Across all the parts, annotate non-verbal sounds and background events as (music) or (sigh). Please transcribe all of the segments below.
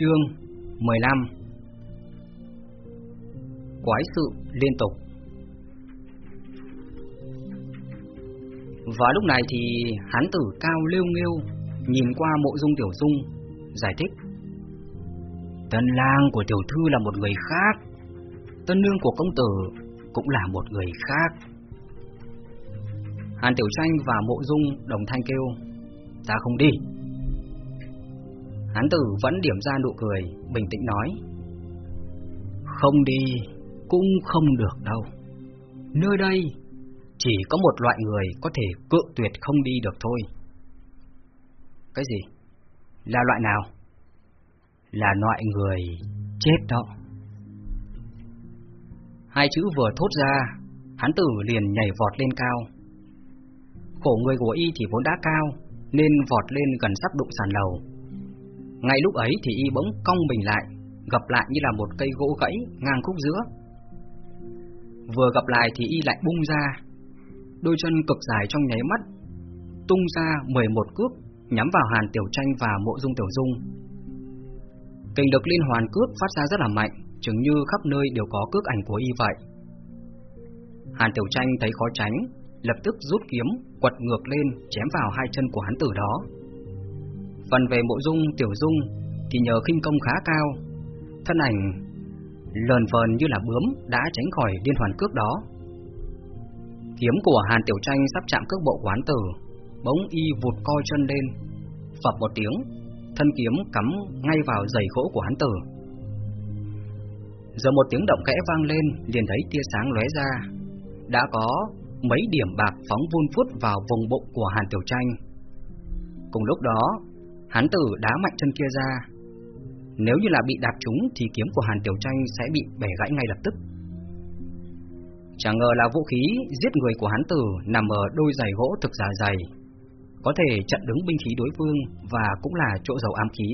Chương 15 Quái sự liên tục. Và lúc này thì hán tử cao liêu nghiêu Nhìn qua mộ dung tiểu dung, Giải thích. Tân lang của tiểu thư là một người khác, Tân nương của công tử Cũng là một người khác. Hàn Tiểu Tranh và Mộ Dung đồng thanh kêu, Ta không đi. Hán tử vẫn điểm ra nụ cười, Bình tĩnh nói, Không đi Cũng không được đâu. Nơi đây Chỉ có một loại người có thể cự tuyệt không đi được thôi. Cái gì? Là loại nào? Là loại người chết đó. Hai chữ vừa thốt ra, Hán tử liền nhảy vọt lên cao. Khổ người của y thì vốn đã cao, Nên vọt lên gần sắp đụng sàn lầu ngay lúc ấy thì y bỗng cong mình lại, gặp lại như là một cây gỗ gãy ngang khúc giữa. Vừa gặp lại thì y lại bung ra, đôi chân cực dài trong nháy mắt, tung ra 11 cước nhắm vào Hàn Tiểu Tranh và Mộ Dung Tiểu Dung. Kình lực liên hoàn cước phát ra rất là mạnh, chứng như khắp nơi đều có cước ảnh của y vậy. Hàn Tiểu Tranh thấy khó tránh, lập tức rút kiếm, quật ngược lên chém vào hai chân của hắn tử đó. Phần về mộ dung tiểu dung thì nhờ khinh công khá cao, thân ảnh lờn vờn như là bướm đã tránh khỏi liên hoàn cước đó. Kiếm của Hàn Tiểu Tranh sắp chạm cước bộ quán tử, bỗng y vụt coi chân lên, phập một tiếng, thân kiếm cắm ngay vào giày gỗ của hắn tử. Giờ một tiếng động kẽ vang lên, liền thấy tia sáng lóe ra, đã có mấy điểm bạc phóng vun phút vào vùng bụng của Hàn Tiểu Tranh. Cùng lúc đó, Hán tử đá mạnh chân kia ra. Nếu như là bị đạp trúng Thì kiếm của Hàn Tiểu Tranh sẽ bị bẻ gãy ngay lập tức. Chẳng ngờ là vũ khí giết người của hán tử nằm ở đôi giày gỗ thực giả dày Có thể chặn đứng binh khí đối phương và cũng là chỗ dầu ám khí.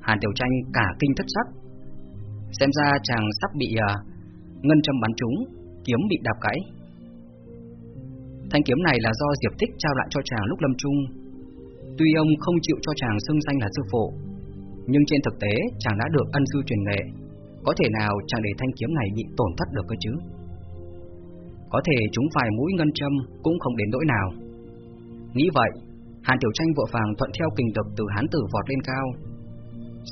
Hàn Tiểu Tranh cả kinh thất sắc. Xem ra chàng sắp bị uh, ngân châm bắn trúng, kiếm bị đạp gãy. Thanh kiếm này là do Diệp Thích trao lại cho chàng lúc lâm trung Tuy ông không chịu cho chàng xưng danh là sư phụ, nhưng trên thực tế chàng đã được ân sư truyền nghệ, có thể nào chàng để thanh kiếm này bị tổn thất được cơ chứ? Có thể chúng phải mũi ngân châm cũng không đến nỗi nào. Nghĩ vậy, Hàn Tiểu Tranh vội vàng thuận theo kình lực từ hán tử vọt lên cao.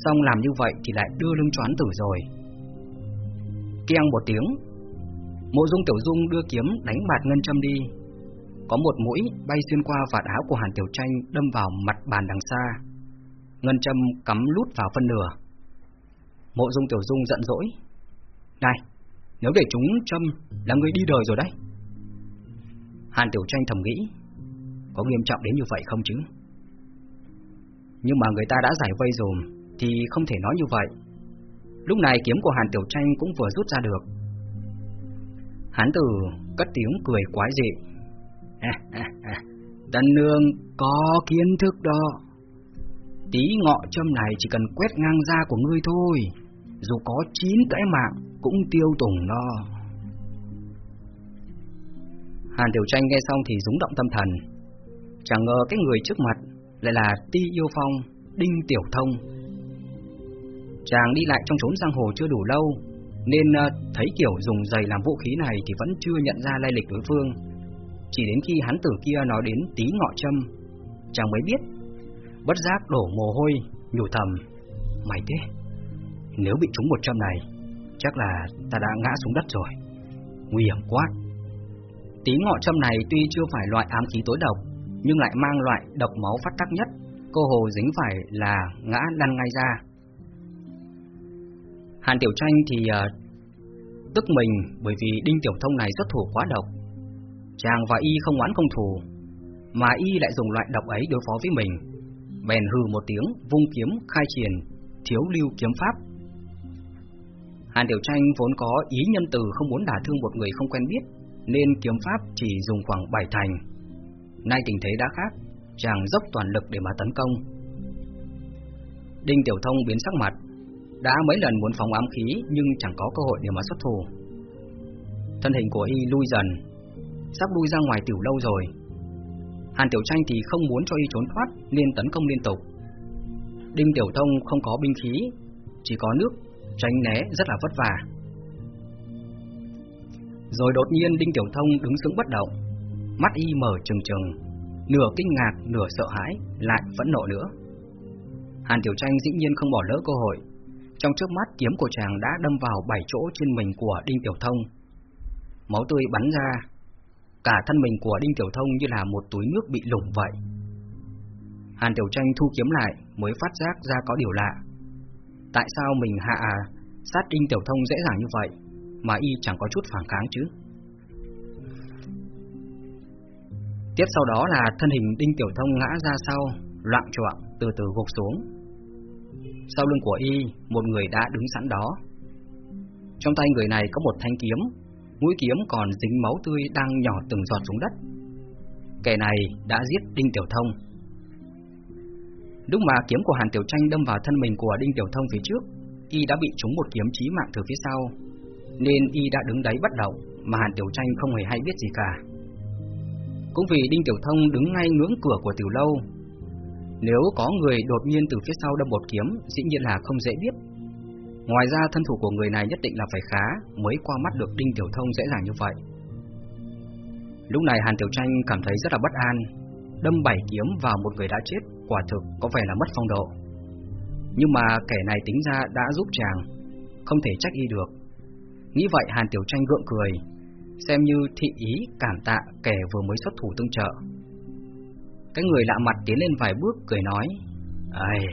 Xong làm như vậy thì lại đưa lưng choán tử rồi. Keng một tiếng, Mộ Dung Tiểu Dung đưa kiếm đánh bạt ngân châm đi, có một mũi bay xuyên qua vạt áo của Hàn Tiểu Tranh đâm vào mặt bàn đằng xa. Ngân châm cắm lút vào phân nửa. Mộ Dung Tiểu Dung giận dỗi. Này, nếu để chúng châm là người đi đời rồi đấy. Hàn Tiểu Tranh thầm nghĩ, có nghiêm trọng đến như vậy không chứ? Nhưng mà người ta đã giải vây rồi thì không thể nói như vậy. Lúc này kiếm của Hàn Tiểu Tranh cũng vừa rút ra được. Hán tử cất tiếng cười quái dị. (laughs) Tân nương có kiến thức đó. Tí ngọ châm này chỉ cần quét ngang da của ngươi thôi. Dù có chín cái mạng cũng tiêu tùng nó. Hàn Tiểu Tranh nghe xong thì rúng động tâm thần. Chẳng ngờ cái người trước mặt lại là Ti Yêu Phong, Đinh Tiểu Thông. Chàng đi lại trong chốn giang hồ chưa đủ lâu Nên ờ, thấy kiểu dùng giày làm vũ khí này thì vẫn chưa nhận ra lai lịch đối phương chỉ đến khi hắn tử kia nói đến tí ngọ châm. Chàng mới biết Bất giác đổ mồ hôi Nhủ thầm Mày thế Nếu bị trúng một châm này Chắc là ta đã ngã xuống đất rồi. Nguy hiểm quá. Tí ngọ châm này tuy chưa phải loại ám khí tối độc Nhưng lại mang loại độc máu phát tắc nhất Cô hồ dính phải là ngã lăn ngay ra. Hàn Tiểu Tranh thì uh, tức mình bởi vì Đinh Tiểu Thông này xuất thủ quá độc Chàng và y không oán không thù, Mà y lại dùng loại độc ấy đối phó với mình. Bèn hừ một tiếng, Vung kiếm, khai triển, Thiếu lưu kiếm pháp. Hàn Tiểu Tranh vốn có ý nhân từ Không muốn đả thương một người không quen biết, Nên kiếm pháp chỉ dùng khoảng bảy thành. Nay tình thế đã khác, Chàng dốc toàn lực để mà tấn công. Đinh Tiểu Thông biến sắc mặt, Đã mấy lần muốn phóng ám khí Nhưng chẳng có cơ hội để mà xuất thủ. Thân hình của y lui dần sắp lui ra ngoài tiểu lâu rồi. Hàn Tiểu Tranh thì không muốn cho y trốn thoát nên tấn công liên tục. Đinh Tiểu Thông không có binh khí, chỉ có nước, tránh né rất là vất vả. Rồi đột nhiên Đinh Tiểu Thông đứng sững bất động, mắt y mở trừng trừng, nửa kinh ngạc, nửa sợ hãi, lại vẫn nộ nữa. Hàn Tiểu Tranh dĩ nhiên không bỏ lỡ cơ hội, trong trước mắt kiếm của chàng đã đâm vào bảy chỗ trên mình của Đinh Tiểu Thông. Máu tươi bắn ra, cả thân mình của Đinh Tiểu Thông như là một túi nước bị lủng vậy. Hàn Tiểu Tranh thu kiếm lại mới phát giác ra có điều lạ. Tại sao mình hạ à, sát Đinh Tiểu Thông dễ dàng như vậy, mà y chẳng có chút phản kháng chứ? Tiếp sau đó là thân hình Đinh Tiểu Thông ngã ra sau, loạn trọng từ từ gục xuống. Sau lưng của y, một người đã đứng sẵn đó. Trong tay người này có một thanh kiếm, mũi kiếm còn dính máu tươi đang nhỏ từng giọt xuống đất. Kẻ này đã giết Đinh Tiểu Thông. Lúc mà kiếm của Hàn Tiểu Tranh đâm vào thân mình của Đinh Tiểu Thông phía trước, y đã bị trúng một kiếm chí mạng từ phía sau, nên y đã đứng đấy bất động, mà Hàn Tiểu Tranh không hề hay biết gì cả. Cũng vì Đinh Tiểu Thông đứng ngay ngưỡng cửa của tiểu lâu, nếu có người đột nhiên từ phía sau đâm một kiếm, dĩ nhiên là không dễ biết. Ngoài ra thân thủ của người này nhất định là phải khá mới qua mắt được Đinh Tiểu Thông dễ dàng như vậy. Lúc này Hàn Tiểu Tranh cảm thấy rất là bất an, đâm bảy kiếm vào một người đã chết, quả thực có vẻ là mất phong độ. Nhưng mà kẻ này tính ra đã giúp chàng, không thể trách y được. Nghĩ vậy Hàn Tiểu Tranh gượng cười, xem như thị ý cảm tạ kẻ vừa mới xuất thủ tương trợ. Cái người lạ mặt tiến lên vài bước cười nói Ây,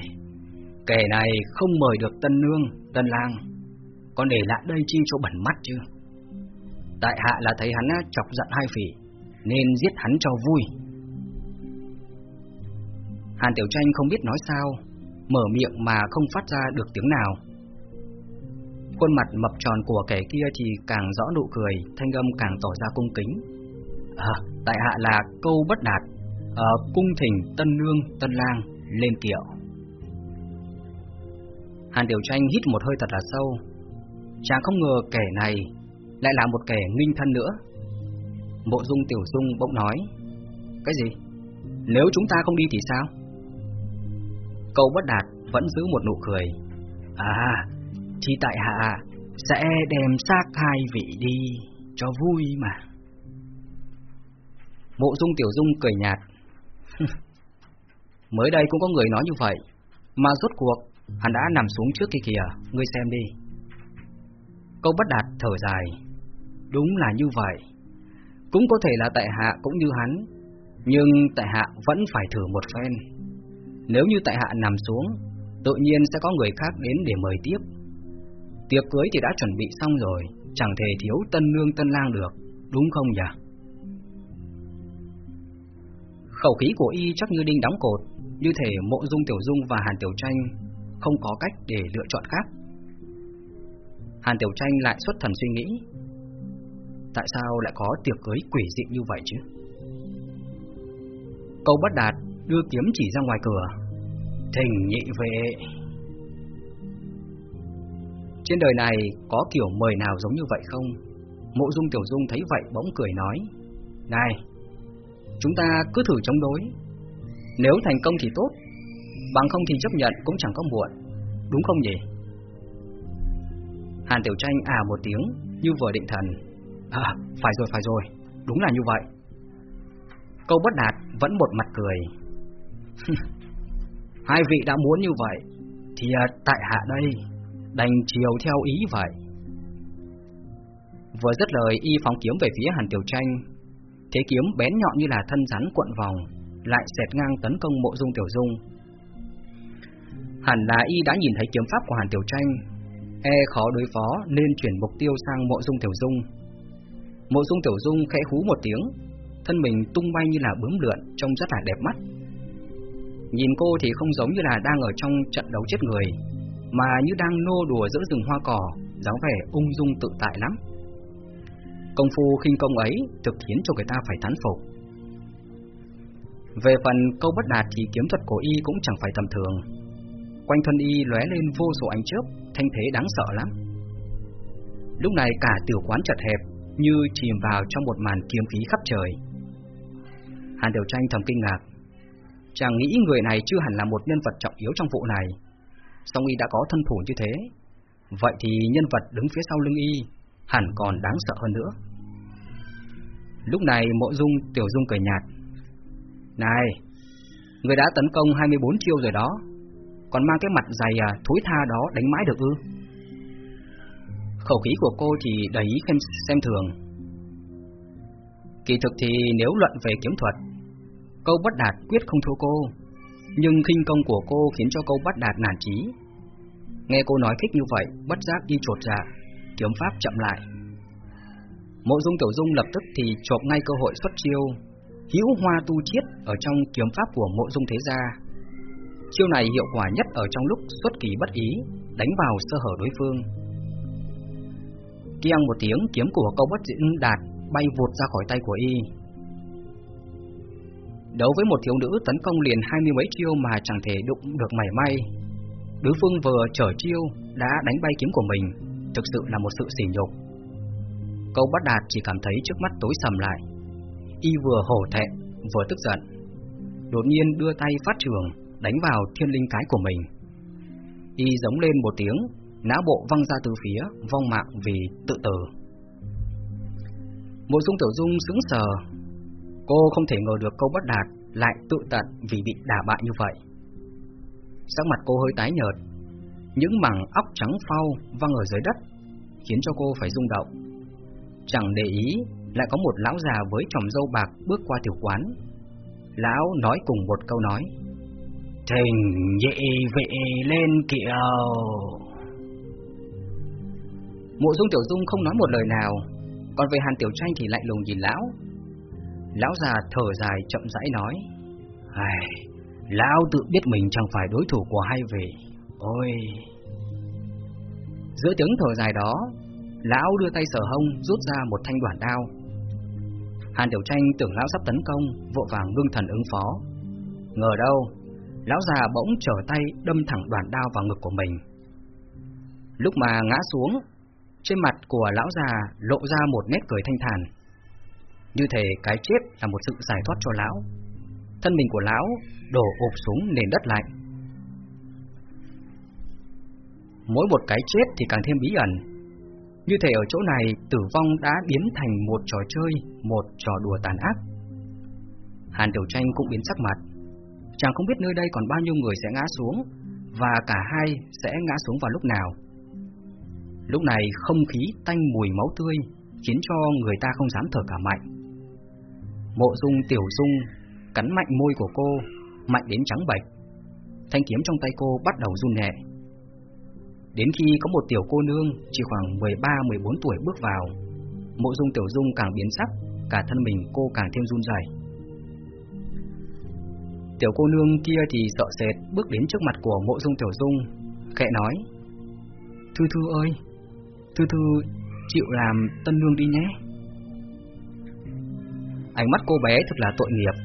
kẻ này không mời được tân nương, tân lang. Còn để lại đây chi cho bẩn mắt chứ? Tại hạ là thấy hắn chọc giận hai phỉ Nên giết hắn cho vui. Hàn Tiểu Tranh không biết nói sao Mở miệng mà không phát ra được tiếng nào. Khuôn mặt mập tròn của kẻ kia thì càng rõ nụ cười Thanh âm càng tỏ ra cung kính. À, tại hạ là câu bất đạt à, cung thỉnh Tân Nương, Tân Lang lên kiệu. Hàn Tiểu Tranh hít một hơi thật là sâu. Chàng không ngờ kẻ này lại là một kẻ nghinh thân nữa. Mộ Dung Tiểu Dung bỗng nói: "Cái gì? Nếu chúng ta không đi thì sao?" Câu bất đạt vẫn giữ một nụ cười. "À, thì tại hạ sẽ đem xác hai vị đi cho vui mà." Mộ Dung Tiểu Dung cười nhạt, (laughs) Mới đây cũng có người nói như vậy Mà rốt cuộc Hắn đã nằm xuống trước kia kìa Ngươi xem đi. Câu bất đạt thở dài. Đúng là như vậy. Cũng có thể là tại hạ cũng như hắn Nhưng tại hạ vẫn phải thử một phen. Nếu như tại hạ nằm xuống Tự nhiên sẽ có người khác đến để mời tiếp. Tiệc cưới thì đã chuẩn bị xong rồi Chẳng thể thiếu tân nương tân lang được Đúng không nhỉ? Khẩu khí của y chắc như đinh đóng cột, như thể mộ dung tiểu dung và Hàn Tiểu Tranh không có cách để lựa chọn khác. Hàn Tiểu Tranh lại xuất thần suy nghĩ, tại sao lại có tiệc cưới quỷ dị như vậy chứ? Câu bất đạt đưa kiếm chỉ ra ngoài cửa, thình nhị vệ. Trên đời này có kiểu mời nào giống như vậy không? Mộ dung tiểu dung thấy vậy bỗng cười nói, này, Chúng ta cứ thử chống đối Nếu thành công thì tốt Bằng không thì chấp nhận cũng chẳng có muộn. Đúng không nhỉ? Hàn Tiểu Tranh à một tiếng Như vừa định thần. À phải rồi phải rồi. Đúng là như vậy. Câu bất đạt vẫn một mặt cười. (laughs) Hai vị đã muốn như vậy Thì à, tại hạ đây Đành chiều theo ý vậy. Vừa dứt lời y phóng kiếm về phía Hàn Tiểu Tranh. Thế kiếm bén nhọn như là thân rắn cuộn vòng, lại xẹt ngang tấn công mộ dung tiểu dung. Hẳn là y đã nhìn thấy kiếm pháp của Hàn Tiểu Tranh, e khó đối phó nên chuyển mục tiêu sang mộ dung tiểu dung. Mộ dung tiểu dung khẽ hú một tiếng, thân mình tung bay như là bướm lượn, trông rất là đẹp mắt. Nhìn cô thì không giống như là đang ở trong trận đấu chết người, mà như đang nô đùa giữa rừng hoa cỏ, dáng vẻ ung dung tự tại lắm. Công phu khinh công ấy thực khiến cho người ta phải thán phục. Về phần câu bất đạt thì kiếm thuật của y cũng chẳng phải tầm thường. Quanh thân y lóe lên vô số ánh chớp, thanh thế đáng sợ lắm. Lúc này cả tiểu quán chật hẹp, như chìm vào trong một màn kiếm khí khắp trời. Hàn Điều Tranh thầm kinh ngạc. Chàng nghĩ người này chưa hẳn là một nhân vật trọng yếu trong vụ này. Song y đã có thân thủ như thế, vậy thì nhân vật đứng phía sau lưng y hẳn còn đáng sợ hơn nữa. Lúc này mộ dung tiểu dung cười nhạt. Này, người đã tấn công 24 chiêu rồi đó, còn mang cái mặt dày à, thối tha đó đánh mãi được ư? Khẩu khí của cô thì đầy ý xem, xem thường. Kỳ thực thì nếu luận về kiếm thuật, câu bất đạt quyết không thua cô, nhưng khinh công của cô khiến cho câu bất đạt nản chí. Nghe cô nói khích như vậy, bất giác đi trột dạ, kiếm pháp chậm lại. Mộ Dung Tiểu Dung lập tức thì chộp ngay cơ hội xuất chiêu, hữu hoa tu chiết ở trong kiếm pháp của Mộ Dung Thế Gia. Chiêu này hiệu quả nhất ở trong lúc xuất kỳ bất ý, đánh vào sơ hở đối phương. Kiang một tiếng, kiếm của câu bất diễn đạt bay vụt ra khỏi tay của y. Đấu với một thiếu nữ tấn công liền hai mươi mấy chiêu mà chẳng thể đụng được mảy may. Đối phương vừa trở chiêu đã đánh bay kiếm của mình, thực sự là một sự sỉ nhục. Câu bắt đạt chỉ cảm thấy trước mắt tối sầm lại. Y vừa hổ thẹn, vừa tức giận. Đột nhiên đưa tay phát trường, đánh vào thiên linh cái của mình. Y giống lên một tiếng, não bộ văng ra từ phía, vong mạng vì tự tử. Mộ dung tiểu dung sững sờ, cô không thể ngờ được câu bất đạt lại tự tận vì bị đả bại như vậy. Sắc mặt cô hơi tái nhợt, những mảng óc trắng phau văng ở dưới đất, khiến cho cô phải rung động. Chẳng để ý, lại có một lão già với tròm râu bạc bước qua tiểu quán. Lão nói cùng một câu nói. Thình nhị vị lên kiệu. Mộ dung tiểu dung không nói một lời nào, còn về hàn tiểu tranh thì lại lùng nhìn lão. Lão già thở dài chậm rãi nói. Ai, lão tự biết mình chẳng phải đối thủ của hai vị. Ôi... Giữa tiếng thở dài đó, lão đưa tay sở hông rút ra một thanh đoạn đao. Hàn Tiểu Tranh tưởng lão sắp tấn công, vội vàng ngưng thần ứng phó. Ngờ đâu, lão già bỗng trở tay đâm thẳng đoạn đao vào ngực của mình. Lúc mà ngã xuống, trên mặt của lão già lộ ra một nét cười thanh thản. Như thể cái chết là một sự giải thoát cho lão. Thân mình của lão đổ ụp xuống nền đất lạnh. Mỗi một cái chết thì càng thêm bí ẩn. Như thể ở chỗ này tử vong đã biến thành một trò chơi, một trò đùa tàn ác. Hàn Tiểu Tranh cũng biến sắc mặt. Chàng không biết nơi đây còn bao nhiêu người sẽ ngã xuống, và cả hai sẽ ngã xuống vào lúc nào. Lúc này không khí tanh mùi máu tươi khiến cho người ta không dám thở cả mạnh. Mộ Dung Tiểu Dung cắn mạnh môi của cô, mạnh đến trắng bệch. Thanh kiếm trong tay cô bắt đầu run nhẹ. Đến khi có một tiểu cô nương chỉ khoảng 13-14 tuổi bước vào, Mộ Dung Tiểu Dung càng biến sắc, cả thân mình cô càng thêm run rẩy. Tiểu cô nương kia thì sợ sệt bước đến trước mặt của Mộ Dung Tiểu Dung, khẽ nói: "Thư Thư ơi, Thư Thư chịu làm tân nương đi nhé." Ánh mắt cô bé thật là tội nghiệp.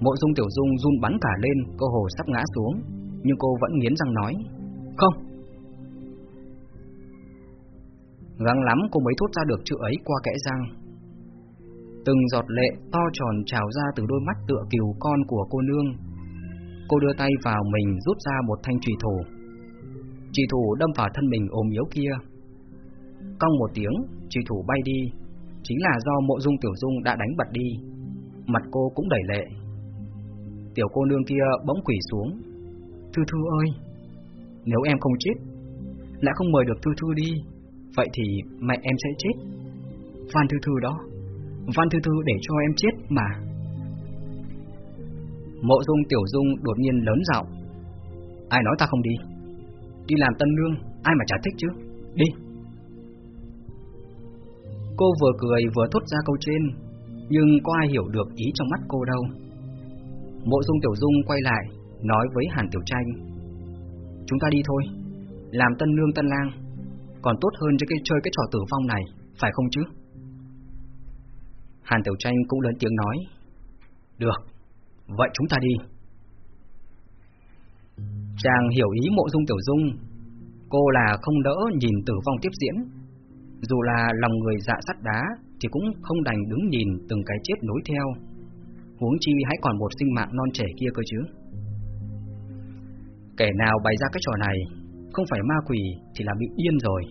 Mộ Dung Tiểu Dung run bắn cả lên, cô hồ sắp ngã xuống, nhưng cô vẫn nghiến răng nói: "Không." Gắng lắm cô mới thốt ra được chữ ấy qua kẽ răng. Từng giọt lệ to tròn trào ra từ đôi mắt tựa kiều con của cô nương. Cô đưa tay vào mình rút ra một thanh trùy thủ. Trùy thủ đâm vào thân mình ôm yếu kia. Cong một tiếng, trùy thủ bay đi, chính là do mộ dung tiểu dung đã đánh bật đi. Mặt cô cũng đầy lệ. Tiểu cô nương kia bỗng quỷ xuống. Thư Thư ơi, nếu em không chết, lại không mời được Thư Thư đi, vậy thì mẹ em sẽ chết. phan Thư Thư đó, Van Thư Thư để cho em chết mà. Mộ dung tiểu dung đột nhiên lớn giọng. Ai nói ta không đi? Đi làm tân nương, ai mà chả thích chứ? Đi! Cô vừa cười vừa thốt ra câu trên, nhưng có ai hiểu được ý trong mắt cô đâu. Mộ dung tiểu dung quay lại, nói với Hàn Tiểu Tranh. Chúng ta đi thôi, làm tân nương tân lang, còn tốt hơn cho cái chơi cái trò tử vong này, phải không chứ? Hàn Tiểu Tranh cũng lớn tiếng nói. Được, vậy chúng ta đi. Chàng hiểu ý mộ dung tiểu dung, cô là không đỡ nhìn tử vong tiếp diễn. Dù là lòng người dạ sắt đá thì cũng không đành đứng nhìn từng cái chết nối theo. huống chi hãy còn một sinh mạng non trẻ kia cơ chứ. Kẻ nào bày ra cái trò này, không phải ma quỷ thì là bị điên rồi.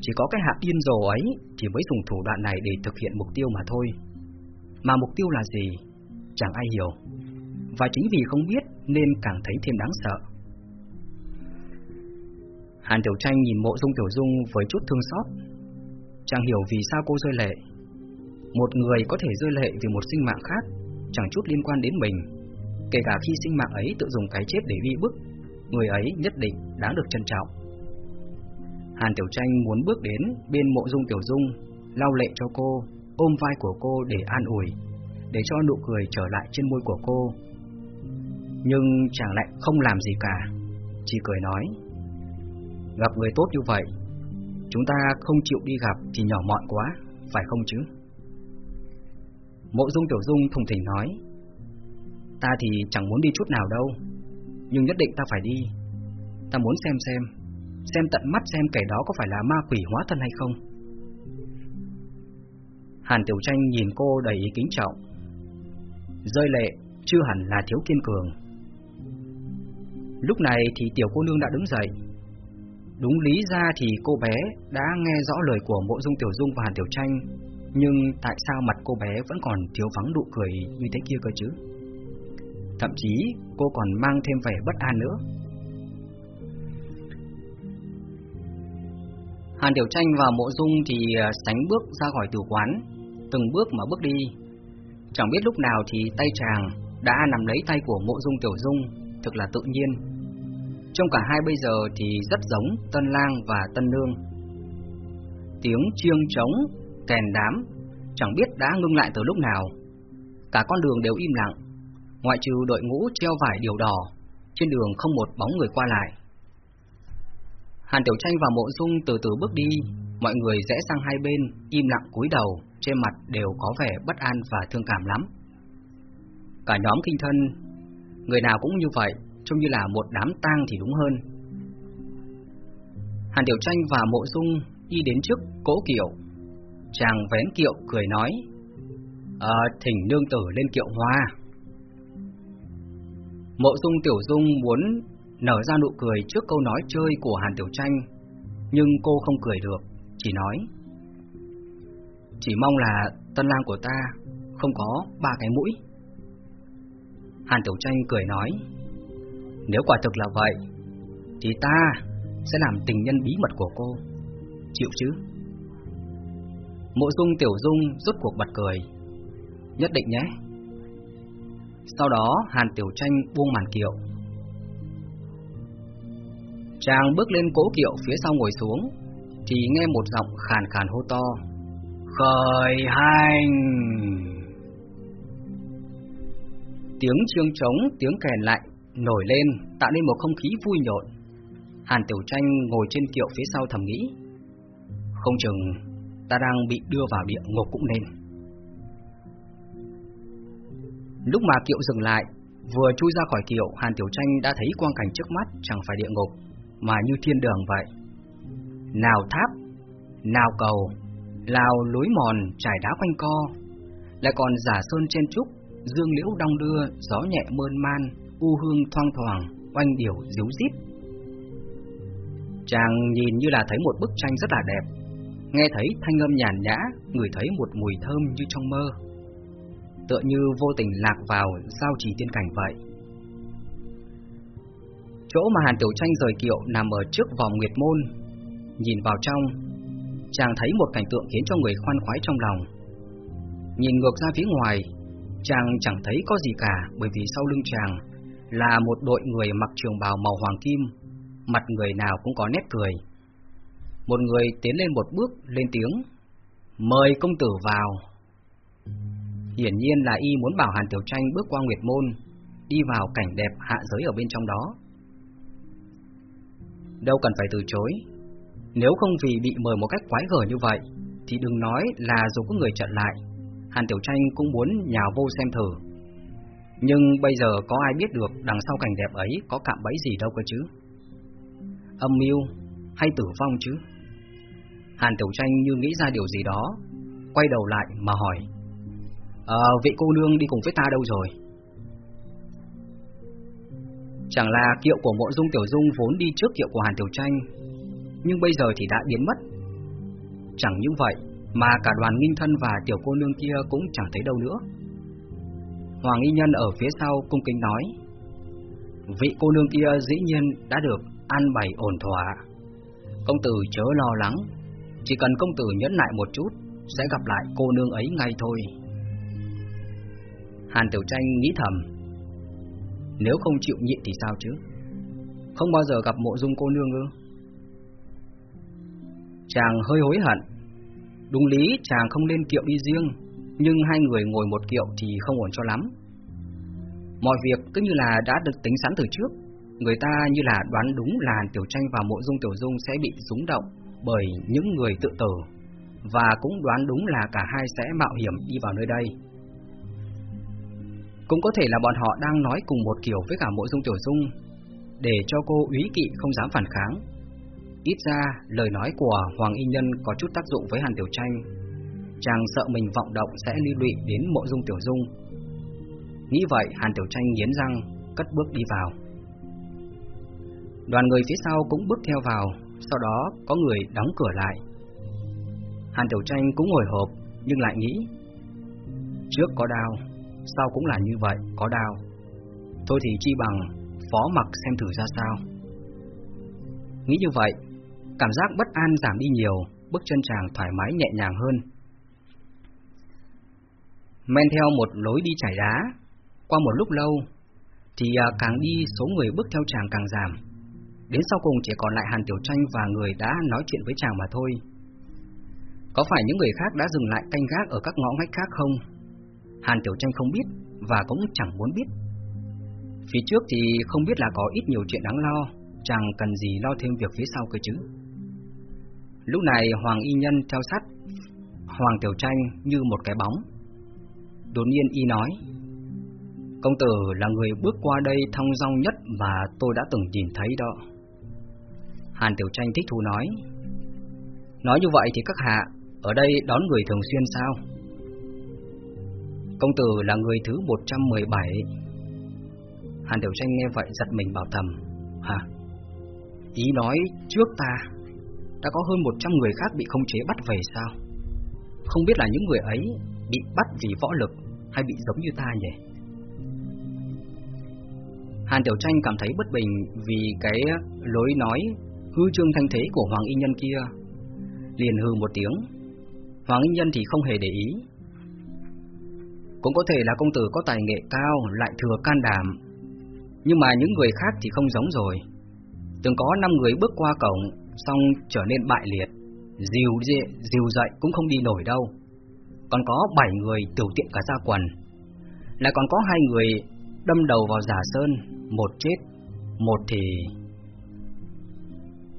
Chỉ có cái hạ điên rồ ấy thì mới dùng thủ đoạn này để thực hiện mục tiêu mà thôi. Mà mục tiêu là gì? Chẳng ai hiểu. Và chính vì không biết nên càng thấy thêm đáng sợ. Hàn Tiểu Tranh nhìn mộ dung Tiểu Dung với chút thương xót. Chẳng hiểu vì sao cô rơi lệ. Một người có thể rơi lệ vì một sinh mạng khác, chẳng chút liên quan đến mình. Kể cả khi sinh mạng ấy tự dùng cái chết để uy bức, người ấy nhất định đáng được trân trọng. Hàn Tiểu Tranh muốn bước đến bên mộ dung Tiểu Dung, lau lệ cho cô, ôm vai của cô để an ủi, để cho nụ cười trở lại trên môi của cô. Nhưng chàng lại không làm gì cả, chỉ cười nói, gặp người tốt như vậy, chúng ta không chịu đi gặp thì nhỏ mọn quá, phải không chứ? Mộ dung Tiểu Dung thùng thỉnh nói, ta thì chẳng muốn đi chút nào đâu, nhưng nhất định ta phải đi, ta muốn xem xem xem tận mắt xem kẻ đó có phải là ma quỷ hóa thân hay không. Hàn Tiểu Tranh nhìn cô đầy ý kính trọng. Rơi lệ, chưa hẳn là thiếu kiên cường. Lúc này thì tiểu cô nương đã đứng dậy. Đúng lý ra thì cô bé đã nghe rõ lời của mộ dung Tiểu Dung và Hàn Tiểu Tranh, nhưng tại sao mặt cô bé vẫn còn thiếu vắng nụ cười như thế kia cơ chứ? Thậm chí cô còn mang thêm vẻ bất an nữa. Hàn Tiểu Tranh và Mộ Dung thì ờ, sánh bước ra khỏi tử quán, từng bước mà bước đi. Chẳng biết lúc nào thì tay chàng đã nằm lấy tay của Mộ Dung Tiểu Dung, thực là tự nhiên. Trong cả hai bây giờ thì rất giống Tân Lang và Tân Nương. Tiếng chiêng trống, kèn đám, chẳng biết đã ngưng lại từ lúc nào. Cả con đường đều im lặng, ngoại trừ đội ngũ treo vải điều đỏ, trên đường không một bóng người qua lại. Hàn Tiểu Tranh và Mộ Dung từ từ bước đi, mọi người rẽ sang hai bên, im lặng cúi đầu, trên mặt đều có vẻ bất an và thương cảm lắm. Cả nhóm kinh thân, người nào cũng như vậy, trông như là một đám tang thì đúng hơn. Hàn Tiểu Tranh và Mộ Dung đi đến trước cỗ kiệu, chàng vén kiệu cười nói, à, thỉnh nương tử lên kiệu hoa. Mộ Dung Tiểu Dung muốn nở ra nụ cười trước câu nói chơi của Hàn Tiểu Tranh, nhưng cô không cười được, chỉ nói Chỉ mong là tân lang của ta không có ba cái mũi. Hàn Tiểu Tranh cười nói Nếu quả thực là vậy, thì ta sẽ làm tình nhân bí mật của cô, chịu chứ? Mộ dung Tiểu Dung rút cuộc bật cười Nhất định nhé Sau đó Hàn Tiểu Tranh buông màn kiệu Chàng bước lên cỗ kiệu phía sau ngồi xuống, thì nghe một giọng khàn khàn hô to. Khởi hành! Tiếng trương trống, tiếng kèn lại, nổi lên, tạo nên một không khí vui nhộn. Hàn Tiểu Tranh ngồi trên kiệu phía sau thầm nghĩ. Không chừng ta đang bị đưa vào địa ngục cũng nên. Lúc mà kiệu dừng lại, vừa chui ra khỏi kiệu, Hàn Tiểu Tranh đã thấy quang cảnh trước mắt chẳng phải địa ngục, mà như thiên đường vậy. Nào tháp, nào cầu, nào lối mòn trải đá quanh co, lại còn giả sơn trên trúc, dương liễu đong đưa, gió nhẹ mơn man, u hương thoang thoảng, oanh điểu díu dít. Chàng nhìn như là thấy một bức tranh rất là đẹp, nghe thấy thanh âm nhàn nhã, người thấy một mùi thơm như trong mơ. Tựa như vô tình lạc vào sao chỉ tiên cảnh vậy. Chỗ mà Hàn Tiểu Tranh rời kiệu nằm ở trước vòng nguyệt môn. Nhìn vào trong, chàng thấy một cảnh tượng khiến cho người khoan khoái trong lòng. Nhìn ngược ra phía ngoài, chàng chẳng thấy có gì cả bởi vì sau lưng chàng là một đội người mặc trường bào màu hoàng kim, mặt người nào cũng có nét cười. Một người tiến lên một bước lên tiếng, mời công tử vào. Hiển nhiên là y muốn bảo Hàn Tiểu Tranh bước qua Nguyệt Môn, đi vào cảnh đẹp hạ giới ở bên trong đó đâu cần phải từ chối. Nếu không vì bị mời một cách quái gở như vậy, thì đừng nói là dù có người chặn lại, Hàn Tiểu Tranh cũng muốn nhào vô xem thử. Nhưng bây giờ có ai biết được đằng sau cảnh đẹp ấy có cạm bẫy gì đâu cơ chứ? Âm mưu hay tử vong chứ? Hàn Tiểu Tranh như nghĩ ra điều gì đó, quay đầu lại mà hỏi. Ờ, vị cô nương đi cùng với ta đâu rồi? Chẳng là kiệu của mộ dung tiểu dung vốn đi trước kiệu của Hàn Tiểu Tranh, Nhưng bây giờ thì đã biến mất. Chẳng như vậy, Mà cả đoàn nghinh thân và tiểu cô nương kia cũng chẳng thấy đâu nữa. Hoàng y nhân ở phía sau cung kính nói, Vị cô nương kia dĩ nhiên đã được an bày ổn thỏa. Công tử chớ lo lắng, Chỉ cần công tử nhẫn nại một chút, Sẽ gặp lại cô nương ấy ngay thôi. Hàn Tiểu Tranh nghĩ thầm nếu không chịu nhịn thì sao chứ? Không bao giờ gặp mộ dung cô nương ư? Chàng hơi hối hận. Đúng lý, chàng không nên kiệu đi riêng, Nhưng hai người ngồi một kiệu thì không ổn cho lắm. Mọi việc cứ như là đã được tính sẵn từ trước. Người ta như là đoán đúng là Tiểu Tranh và Mộ Dung Tiểu Dung sẽ bị rúng động Bởi những người tự tử, Và cũng đoán đúng là cả hai sẽ mạo hiểm đi vào nơi đây cũng có thể là bọn họ đang nói cùng một kiểu với cả mộ dung tiểu dung, Để cho cô úy kỵ không dám phản kháng. Ít ra, lời nói của Hoàng Y Nhân có chút tác dụng với Hàn Tiểu Tranh. Chàng sợ mình vọng động sẽ liên lụy đến mộ dung tiểu dung. Nghĩ vậy, Hàn Tiểu Tranh nghiến răng, Cất bước đi vào. Đoàn người phía sau cũng bước theo vào, Sau đó có người đóng cửa lại. Hàn Tiểu Tranh cũng ngồi hộp, Nhưng lại nghĩ, Trước có đau Sao cũng là như vậy, có đau. Thôi thì chi bằng phó mặc xem thử ra sao. Nghĩ như vậy Cảm giác bất an giảm đi nhiều Bước chân chàng thoải mái nhẹ nhàng hơn. Men theo một lối đi trải đá Qua một lúc lâu Thì à, càng đi số người bước theo chàng càng giảm. Đến sau cùng chỉ còn lại Hàn Tiểu Tranh và người đã nói chuyện với chàng mà thôi. Có phải những người khác đã dừng lại canh gác ở các ngõ ngách khác không? Hàn Tiểu Tranh không biết và cũng chẳng muốn biết. Phía trước thì không biết là có ít nhiều chuyện đáng lo, chẳng cần gì lo thêm việc phía sau cơ chứ. Lúc này Hoàng Y Nhân theo sát Hoàng Tiểu Tranh như một cái bóng. Đột nhiên Y nói, Công tử là người bước qua đây thong dong nhất mà tôi đã từng nhìn thấy đó. Hàn Tiểu Tranh thích thú nói, Nói như vậy thì các hạ ở đây đón người thường xuyên sao? Công tử là người thứ 117 Hàn Tiểu Tranh nghe vậy giật mình bảo thầm, Hả? Ý nói trước ta Đã có hơn 100 người khác bị không chế bắt về sao? Không biết là những người ấy Bị bắt vì võ lực Hay bị giống như ta nhỉ? Hàn Tiểu Tranh cảm thấy bất bình Vì cái lối nói Hư trương thanh thế của Hoàng Y Nhân kia Liền hư một tiếng Hoàng Y Nhân thì không hề để ý cũng có thể là công tử có tài nghệ cao Lại thừa can đảm. Nhưng mà những người khác thì không giống rồi. Từng có 5 người bước qua cổng Xong trở nên bại liệt. Dìu dệ, dìu dậy cũng không đi nổi đâu. Còn có 7 người tiểu tiện cả ra quần. Lại còn có hai người đâm đầu vào giả sơn Một chết Một thì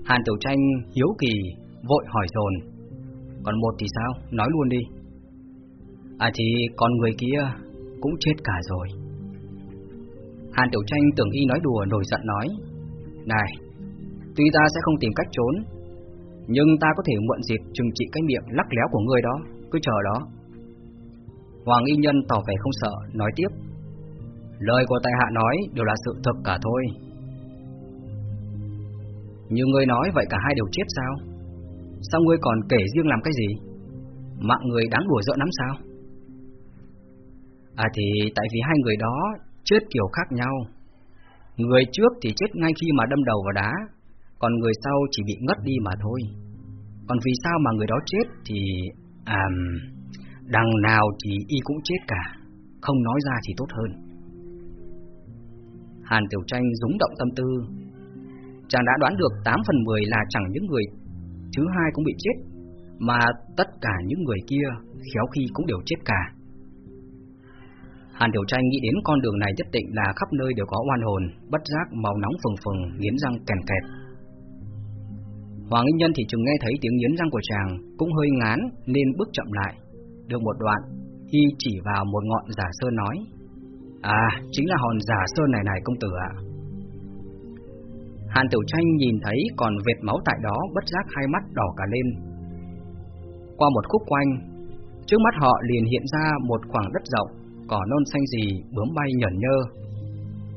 Hàn Tiểu Tranh hiếu kỳ Vội hỏi dồn. Còn một thì sao? Nói luôn đi. À thì con người kia cũng chết cả rồi. Hàn Tiểu Tranh tưởng y nói đùa nổi giận nói Này, tuy ta sẽ không tìm cách trốn Nhưng ta có thể mượn dịp trừng trị cái miệng lắc léo của người đó Cứ chờ đó. Hoàng Y Nhân tỏ vẻ không sợ, nói tiếp Lời của tài hạ nói đều là sự thật cả thôi. Như ngươi nói vậy cả hai đều chết sao? Sao ngươi còn kể riêng làm cái gì? Mạng người đáng đùa giỡn lắm sao? À thì tại vì hai người đó chết kiểu khác nhau. Người trước thì chết ngay khi mà đâm đầu vào đá, còn người sau chỉ bị ngất đi mà thôi. Còn vì sao mà người đó chết thì... À... Đằng nào thì y cũng chết cả, không nói ra thì tốt hơn. Hàn Tiểu Tranh rúng động tâm tư. Chàng đã đoán được 8 phần 10 là chẳng những người thứ hai cũng bị chết, mà tất cả những người kia khéo khi cũng đều chết cả. Hàn Tiểu Tranh nghĩ đến con đường này nhất định là khắp nơi đều có oan hồn, bất giác màu nóng phừng phừng, nghiến răng kèn kẹt. Hoàng Ninh Nhân thì chừng nghe thấy tiếng nghiến răng của chàng, cũng hơi ngán nên bước chậm lại. Được một đoạn, y chỉ vào một ngọn giả sơn nói: "À, chính là hòn giả sơn này này công tử ạ." Hàn Tiểu Tranh nhìn thấy còn vệt máu tại đó, bất giác hai mắt đỏ cả lên. Qua một khúc quanh, Trước mắt họ liền hiện ra một khoảng đất rộng, cỏ non xanh gì bướm bay nhởn nhơ.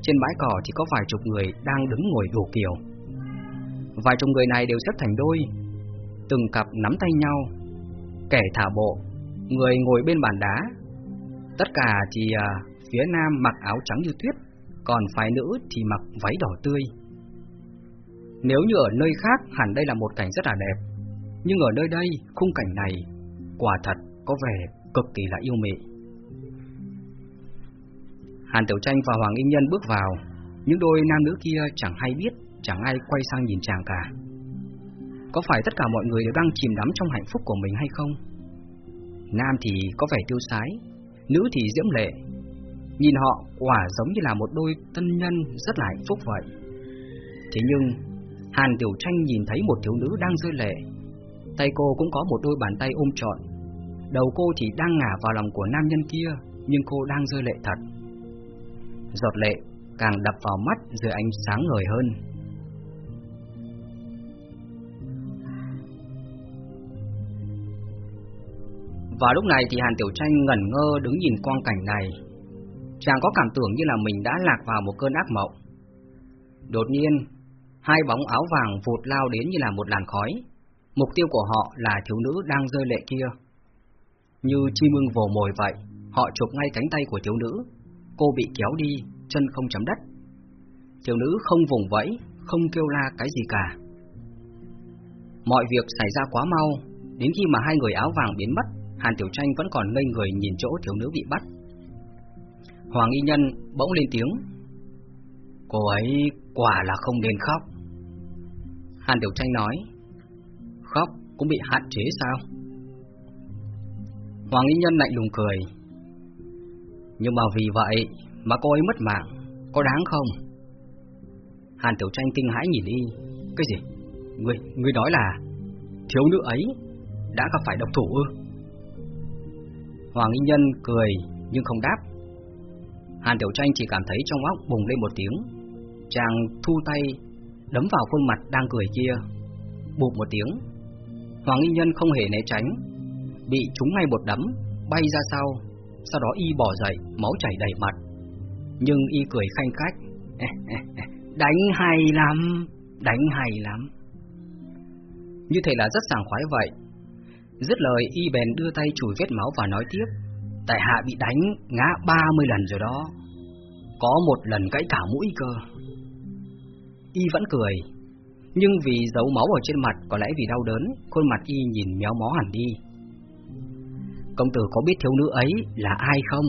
Trên bãi cỏ thì có vài chục người đang đứng ngồi đủ kiểu. Vài chục người này đều xếp thành đôi, từng cặp nắm tay nhau, kẻ thả bộ, người ngồi bên bàn đá. Tất cả thì à, phía nam mặc áo trắng như tuyết, còn phái nữ thì mặc váy đỏ tươi. Nếu như ở nơi khác hẳn đây là một cảnh rất là đẹp, nhưng ở nơi đây khung cảnh này quả thật có vẻ cực kỳ là yêu mị. Hàn Tiểu Tranh và Hoàng Yên Nhân bước vào, những đôi nam nữ kia chẳng hay biết, chẳng ai quay sang nhìn chàng cả. Có phải tất cả mọi người đều đang chìm đắm trong hạnh phúc của mình hay không? Nam thì có vẻ tiêu sái, nữ thì diễm lệ. Nhìn họ quả giống như là một đôi tân nhân rất là hạnh phúc vậy. Thế nhưng, Hàn Tiểu Tranh nhìn thấy một thiếu nữ đang rơi lệ. Tay cô cũng có một đôi bàn tay ôm trọn. Đầu cô thì đang ngả vào lòng của nam nhân kia, nhưng cô đang rơi lệ thật. Giọt lệ càng đập vào mắt dưới ánh sáng ngời hơn. Và lúc này thì Hàn Tiểu Tranh ngẩn ngơ đứng nhìn quang cảnh này. Chàng có cảm tưởng như là mình đã lạc vào một cơn ác mộng. Đột nhiên, hai bóng áo vàng vụt lao đến như là một làn khói. Mục tiêu của họ là thiếu nữ đang rơi lệ kia. Như chim ưng vồ mồi vậy, họ chụp ngay cánh tay của thiếu nữ. Cô bị kéo đi, chân không chấm đất. Thiếu nữ không vùng vẫy, không kêu la cái gì cả. Mọi việc xảy ra quá mau, đến khi mà hai người áo vàng biến mất, Hàn Tiểu Tranh vẫn còn ngây người nhìn chỗ thiếu nữ bị bắt. Hoàng Y Nhân bỗng lên tiếng. Cô ấy quả là không nên khóc. Hàn Tiểu Tranh nói. Khóc cũng bị hạn chế sao? Hoàng Y Nhân lạnh lùng cười. Nhưng mà vì vậy mà cô ấy mất mạng, có đáng không? Hàn Tiểu Tranh kinh hãi nhìn đi. Cái gì? Người, người nói là thiếu nữ ấy đã gặp phải độc thủ ư? Hoàng Y Nhân cười nhưng không đáp. Hàn Tiểu Tranh chỉ cảm thấy trong óc bùng lên một tiếng. Chàng thu tay đấm vào khuôn mặt đang cười kia. Bụp một tiếng. Hoàng Y Nhân không hề né tránh, bị trúng ngay một đấm, bay ra sau. Sau đó y bỏ dậy, máu chảy đầy mặt. Nhưng y cười khanh khách. (laughs) đánh hay lắm, đánh hay lắm. Như thể là rất sảng khoái vậy, Dứt lời y bèn đưa tay chùi vết máu và nói tiếp Tại hạ bị đánh ngã 30 lần rồi đó Có một lần gãy cả mũi cơ Y vẫn cười Nhưng vì dấu máu ở trên mặt Có lẽ vì đau đớn Khuôn mặt y nhìn méo mó hẳn đi Công tử có biết thiếu nữ ấy là ai không?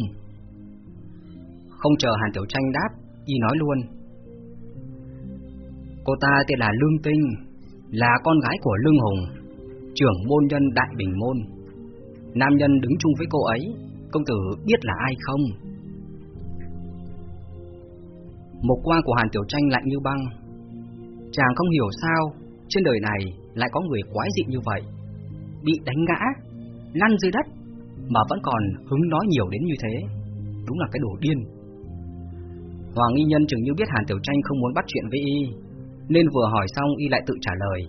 Không chờ Hàn Tiểu Tranh đáp Y nói luôn Cô ta tên là Lương Tinh Là con gái của Lương Hùng trưởng môn nhân Đại Bình Môn. Nam nhân đứng chung với cô ấy, công tử biết là ai không? Một quan của Hàn Tiểu Tranh lạnh như băng. Chàng không hiểu sao trên đời này lại có người quái dị như vậy, bị đánh ngã, lăn dưới đất mà vẫn còn hứng nói nhiều đến như thế. Đúng là cái đồ điên. Hoàng Y Nhân chừng như biết Hàn Tiểu Tranh không muốn bắt chuyện với y, nên vừa hỏi xong y lại tự trả lời.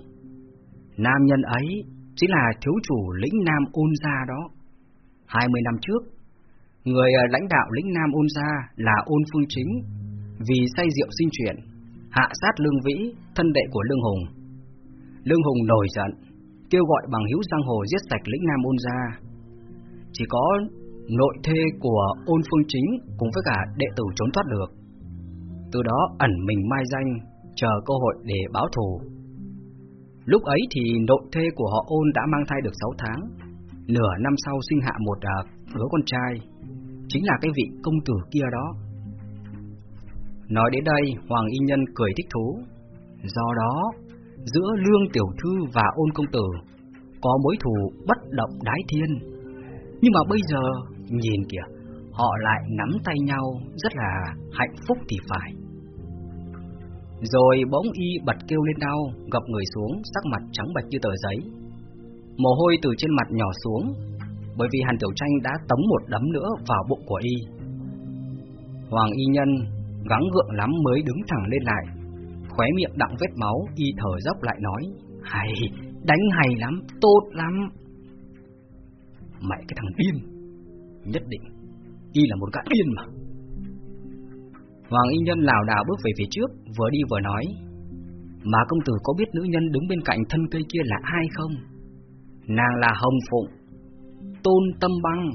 Nam nhân ấy chính là thiếu chủ lĩnh Nam Ôn Gia đó. 20 năm trước, người ờ, lãnh đạo lĩnh Nam Ôn Gia là Ôn Phương Chính, vì say rượu sinh chuyện, hạ sát Lương Vĩ, thân đệ của Lương Hùng. Lương Hùng nổi giận, kêu gọi bằng hữu giang hồ giết sạch lĩnh Nam Ôn Gia. Chỉ có nội thê của Ôn Phương Chính cùng với cả đệ tử trốn thoát được. Từ đó ẩn mình mai danh, chờ cơ hội để báo thù. Lúc ấy thì nội thê của họ ôn đã mang thai được 6 tháng Nửa năm sau sinh hạ một à, đứa con trai Chính là cái vị công tử kia đó Nói đến đây Hoàng Y Nhân cười thích thú Do đó Giữa Lương Tiểu Thư và ôn công tử Có mối thù bất động đái thiên nhưng mà bây giờ Nhìn kìa Họ lại nắm tay nhau Rất là hạnh phúc thì phải rồi bỗng y bật kêu lên đau, gập người xuống, sắc mặt trắng bạch như tờ giấy. Mồ hôi từ trên mặt nhỏ xuống, bởi vì Hàn Tiểu Tranh đã tống một đấm nữa vào bụng của y. Hoàng y nhân gắng gượng lắm mới đứng thẳng lên lại, khóe miệng đặng vết máu, y thở dốc lại nói, hay, đánh hay lắm, tốt lắm. Mày cái thằng điên. Nhất định Y là một gã điên mà. Hoàng y nhân lảo đảo bước về phía trước Vừa đi vừa nói Mà công tử có biết nữ nhân đứng bên cạnh thân cây kia là ai không? Nàng là Hồng Phụng Tôn Tâm Băng.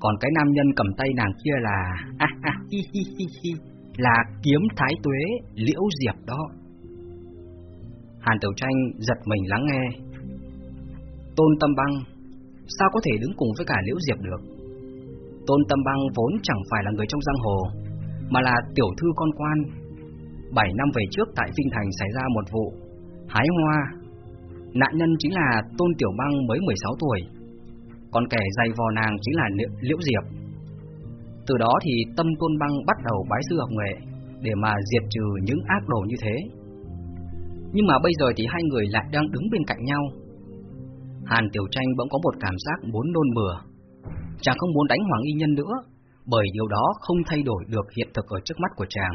Còn cái nam nhân cầm tay nàng kia là à, à, hi, hi, hi, hi, Là kiếm thái tuế Liễu Diệp đó. Hàn Tiểu Tranh giật mình lắng nghe. Tôn Tâm Băng Sao có thể đứng cùng với cả Liễu Diệp được? Tôn Tâm Băng vốn chẳng phải là người trong giang hồ, Mà là tiểu thư con quan. Bảy năm về trước tại Vinh Thành xảy ra một vụ Hái hoa. Nạn nhân chính là Tôn Tiểu Băng mới 16 tuổi, Còn kẻ dày vò nàng chính là Liễu Diệp. Từ đó thì tâm Tôn Băng bắt đầu bái sư học nghệ Để mà diệt trừ những ác đồ như thế. Nhưng mà bây giờ thì hai người lại đang đứng bên cạnh nhau. Hàn Tiểu Tranh bỗng có một cảm giác muốn nôn mửa. Chàng không muốn đánh Hoàng Y Nhân nữa, Bởi điều đó không thay đổi được hiện thực ở trước mắt của chàng.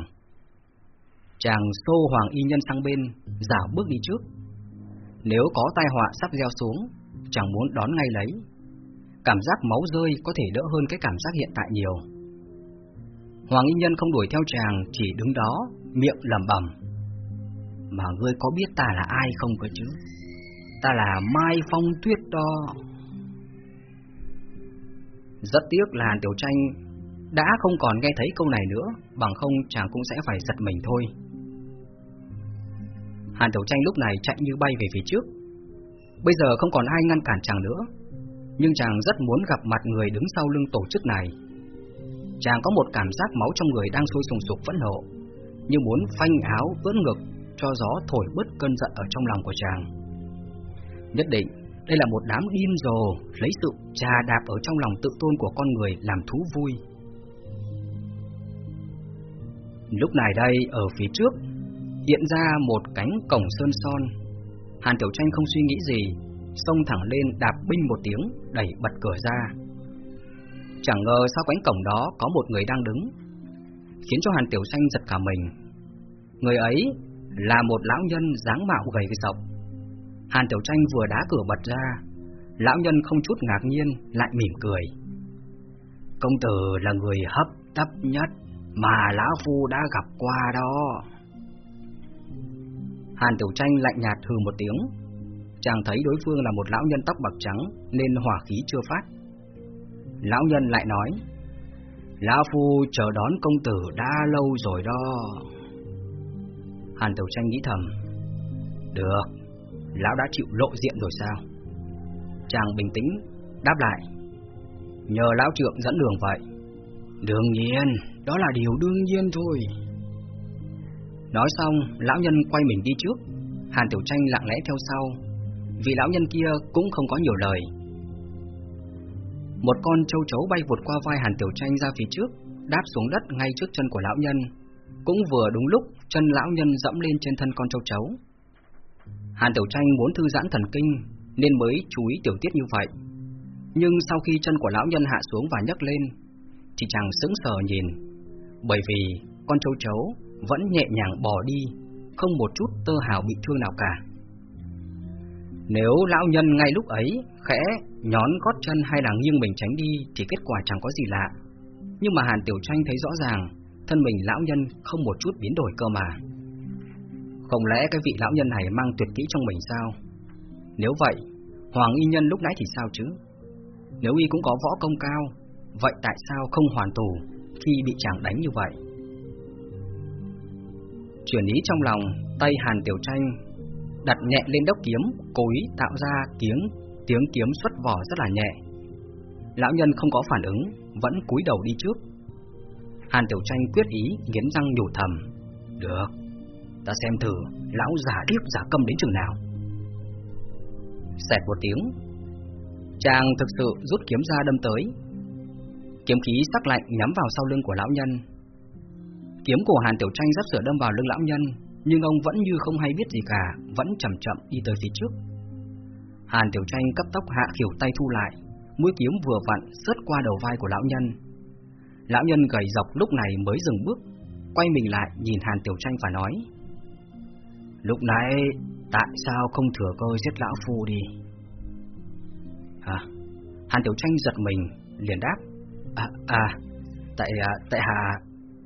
Chàng xô Hoàng Y Nhân sang bên, giả bước đi trước. Nếu có tai họa sắp gieo xuống, Chàng muốn đón ngay lấy. Cảm giác máu rơi có thể đỡ hơn cái cảm giác hiện tại nhiều. Hoàng Y Nhân không đuổi theo chàng, Chỉ đứng đó, Miệng lẩm bẩm. Mà ngươi có biết ta là ai không cơ chứ? Ta là Mai Phong Tuyết đó Rất tiếc là Hàn Tiểu Tranh Đã không còn nghe thấy câu này nữa, Bằng không chàng cũng sẽ phải giật mình thôi. Hàn Tiểu Tranh lúc này chạy như bay về phía trước. Bây giờ không còn ai ngăn cản chàng nữa, Nhưng chàng rất muốn gặp mặt người đứng sau lưng tổ chức này. Chàng có một cảm giác máu trong người đang sôi sùng sục phẫn nộ, Như muốn phanh áo ướt ngực Cho gió thổi bớt cơn giận ở trong lòng của chàng. Nhất định, đây là một đám điên rồ, Lấy sự trà đạp ở trong lòng tự tôn của con người làm thú vui. Lúc này đây, ở phía trước, Hiện ra một cánh cổng sơn son. Hàn Tiểu Tranh không suy nghĩ gì, Xông thẳng lên đạp binh một tiếng, Đẩy bật cửa ra. Chẳng ngờ sau cánh cổng đó Có một người đang đứng, Khiến cho Hàn Tiểu Tranh giật cả mình. Người ấy là một lão nhân dáng mạo gầy rộng Hàn Tiểu Tranh vừa đá cửa bật ra. Lão nhân không chút ngạc nhiên, Lại mỉm cười. Công tử là người hấp tấp nhất Mà Lão Phu đã gặp qua đó. Hàn Tiểu Tranh lạnh nhạt hừ một tiếng. Chàng thấy đối phương là một lão nhân tóc bạc trắng Nên hỏa khí chưa phát. Lão nhân lại nói, Lão Phu chờ đón công tử đã lâu rồi đó. Hàn Tiểu Tranh nghĩ thầm, Được Lão đã chịu lộ diện rồi sao? Chàng bình tĩnh, Đáp lại. Nhờ lão trượng dẫn đường vậy. Đương nhiên, Đó là điều đương nhiên thôi. Nói xong, Lão nhân quay mình đi trước. Hàn Tiểu Tranh lặng lẽ theo sau, Vì lão nhân kia cũng không có nhiều lời. Một con châu chấu bay vụt qua vai Hàn Tiểu Tranh ra phía trước, Đáp xuống đất ngay trước chân của lão nhân. Cũng vừa đúng lúc, Chân lão nhân dẫm lên trên thân con châu chấu. Hàn Tiểu Tranh muốn thư giãn thần kinh nên mới chú ý tiểu tiết như vậy. Nhưng sau khi chân của lão nhân hạ xuống và nhấc lên, thì chàng sững sờ nhìn, bởi vì con châu chấu vẫn nhẹ nhàng bò đi, không một chút tơ hào bị thương nào cả. Nếu lão nhân ngay lúc ấy khẽ nhón gót chân hay là nghiêng mình tránh đi thì kết quả chẳng có gì lạ. Nhưng mà Hàn Tiểu Tranh thấy rõ ràng, thân mình lão nhân không một chút biến đổi cơ mà. Không lẽ cái vị lão nhân này mang tuyệt kỹ trong mình sao? Nếu vậy, Hoàng Y Nhân lúc nãy thì sao chứ? Nếu y cũng có võ công cao, vậy tại sao không hoàn tù khi bị chàng đánh như vậy? Chuyển ý trong lòng, tay Hàn Tiểu Tranh đặt nhẹ lên đốc kiếm, cố ý tạo ra tiếng tiếng kiếm xuất vỏ rất là nhẹ. Lão nhân không có phản ứng, vẫn cúi đầu đi trước. Hàn Tiểu Tranh quyết ý nghiến răng nhủ thầm, "Được, Ta xem thử, lão giả điếc giả câm đến chừng nào. Xẹt một tiếng. Chàng thực sự rút kiếm ra đâm tới. Kiếm khí sắc lạnh nhắm vào sau lưng của lão nhân. Kiếm của Hàn Tiểu Tranh sắp sửa đâm vào lưng lão nhân, Nhưng ông vẫn như không hay biết gì cả, Vẫn chậm chậm đi tới phía trước. Hàn Tiểu Tranh cấp tốc hạ khỉu tay thu lại, Mũi kiếm vừa vặn sớt qua đầu vai của lão nhân. Lão nhân gầy dọc lúc này mới dừng bước, Quay mình lại nhìn Hàn Tiểu Tranh và nói Lúc nãy tại sao không thừa cơ giết lão phu đi? Hả? Hàn Tiểu Tranh giật mình, liền đáp. À, à tại à, tại hạ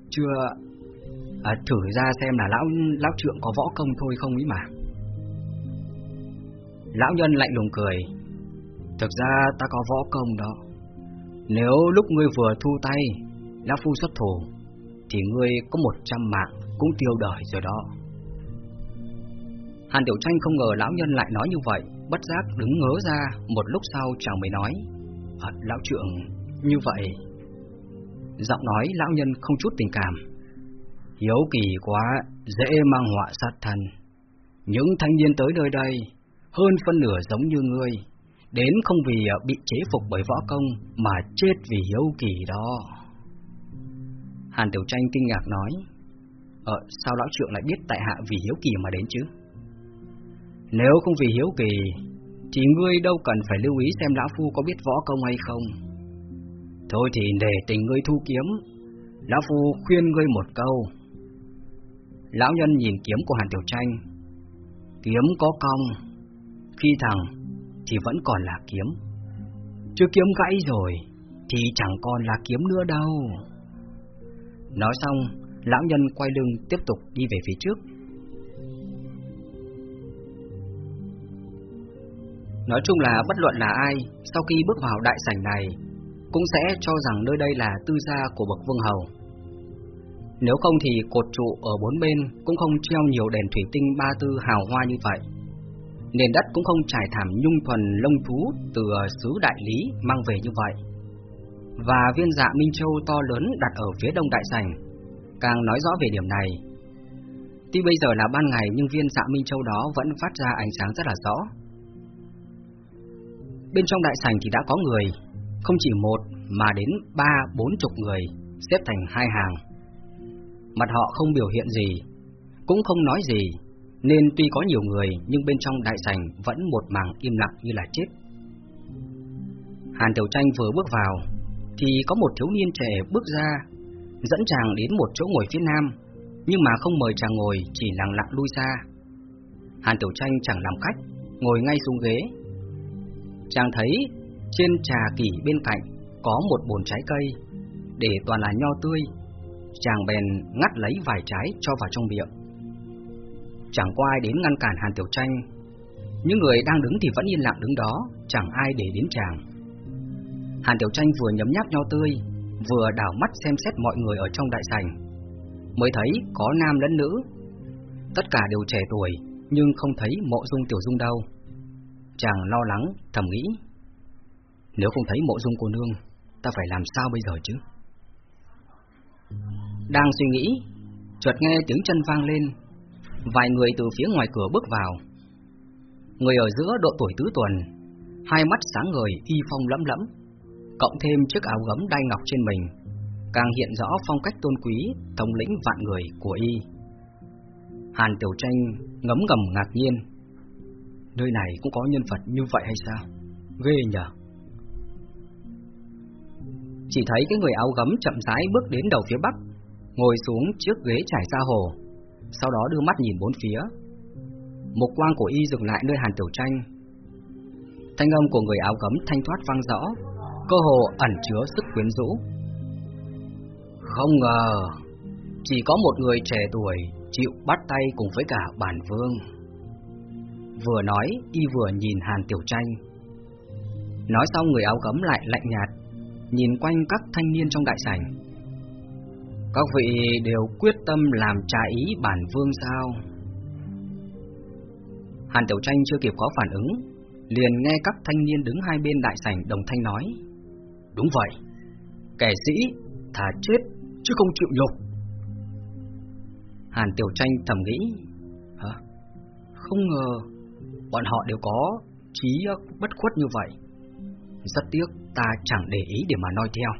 chưa à, thử ra xem là lão lão trượng có võ công thôi không ý mà. Lão nhân lạnh lùng cười. Thực ra ta có võ công đó. Nếu lúc ngươi vừa thu tay, lão phu xuất thủ, thì ngươi có một trăm mạng cũng tiêu đời rồi đó. Hàn Tiểu Tranh không ngờ lão nhân lại nói như vậy, bất giác đứng ngớ ra, một lúc sau chàng mới nói, à, lão trưởng như vậy. Giọng nói lão nhân không chút tình cảm. Hiếu kỳ quá, dễ mang họa sát thân. Những thanh niên tới nơi đây, hơn phân nửa giống như ngươi, đến không vì à, bị chế phục bởi võ công mà chết vì hiếu kỳ đó. Hàn Tiểu Tranh kinh ngạc nói, Ờ, sao lão trưởng lại biết tại hạ vì hiếu kỳ mà đến chứ? Nếu không vì hiếu kỳ, thì ngươi đâu cần phải lưu ý xem lão phu có biết võ công hay không. Thôi thì để tình ngươi thu kiếm, lão phu khuyên ngươi một câu. Lão nhân nhìn kiếm của Hàn Tiểu Tranh, kiếm có cong, khi thẳng thì vẫn còn là kiếm. Chưa kiếm gãy rồi thì chẳng còn là kiếm nữa đâu. Nói xong, lão nhân quay lưng tiếp tục đi về phía trước. Nói chung là bất luận là ai, sau khi bước vào đại sảnh này, cũng sẽ cho rằng nơi đây là tư gia của bậc vương hầu. Nếu không thì cột trụ ở bốn bên cũng không treo nhiều đèn thủy tinh ba tư hào hoa như vậy. Nền đất cũng không trải thảm nhung thuần lông thú từ ờ, xứ đại lý mang về như vậy. Và viên dạ Minh Châu to lớn đặt ở phía đông đại sảnh, càng nói rõ về điểm này. Tuy bây giờ là ban ngày nhưng viên dạ Minh Châu đó vẫn phát ra ánh sáng rất là rõ. Bên trong đại sảnh thì đã có người, không chỉ một mà đến ba bốn chục người xếp thành hai hàng. Mặt họ không biểu hiện gì, cũng không nói gì, nên tuy có nhiều người nhưng bên trong đại sảnh vẫn một màng im lặng như là chết. Hàn Tiểu Tranh vừa bước vào, thì có một thiếu niên trẻ bước ra, dẫn chàng đến một chỗ ngồi phía nam, nhưng mà không mời chàng ngồi, chỉ lặng lặng lui ra. Hàn Tiểu Tranh chẳng làm khách, ngồi ngay xuống ghế. Chàng thấy trên trà kỷ bên cạnh có một bồn trái cây, để toàn là nho tươi. Chàng bèn ngắt lấy vài trái cho vào trong miệng. Chẳng có ai đến ngăn cản Hàn Tiểu Tranh. Những người đang đứng thì vẫn yên lặng đứng đó, chẳng ai để đến chàng. Hàn Tiểu Tranh vừa nhấm nháp nho tươi, vừa đảo mắt xem xét mọi người ở trong đại sảnh. Mới thấy có nam lẫn nữ. Tất cả đều trẻ tuổi, nhưng không thấy mộ dung Tiểu Dung đâu. Chàng lo lắng, thầm nghĩ. Nếu không thấy mộ dung cô nương, ta phải làm sao bây giờ chứ? Đang suy nghĩ, chợt nghe tiếng chân vang lên. Vài người từ phía ngoài cửa bước vào. Người ở giữa độ tuổi tứ tuần, hai mắt sáng ngời y phong lẫm lẫm, cộng thêm chiếc áo gấm đai ngọc trên mình, càng hiện rõ phong cách tôn quý, thống lĩnh vạn người của y. Hàn Tiểu Tranh ngấm ngầm ngạc nhiên. Nơi này cũng có nhân vật như vậy hay sao? Ghê nhờ. Chỉ thấy cái người áo gấm chậm rãi bước đến đầu phía bắc, ngồi xuống chiếc ghế trải ra hồ, sau đó đưa mắt nhìn bốn phía. Một quang của y dừng lại nơi Hàn Tiểu Tranh. Thanh âm của người áo gấm thanh thoát vang rõ, cơ hồ ẩn chứa sức quyến rũ. Không ngờ, chỉ có một người trẻ tuổi chịu bắt tay cùng với cả bản vương. Vừa nói, y vừa nhìn Hàn Tiểu Tranh. Nói xong người áo gấm lại lạnh nhạt, nhìn quanh các thanh niên trong đại sảnh. Các vị đều quyết tâm làm trái ý bản vương sao? Hàn Tiểu Tranh chưa kịp có phản ứng, liền nghe các thanh niên đứng hai bên đại sảnh đồng thanh nói. Đúng vậy, kẻ sĩ thà chết chứ không chịu nhục. Hàn Tiểu Tranh thầm nghĩ, hả? Không ngờ bọn họ đều có trí bất khuất như vậy. Rất tiếc ta chẳng để ý để mà nói theo.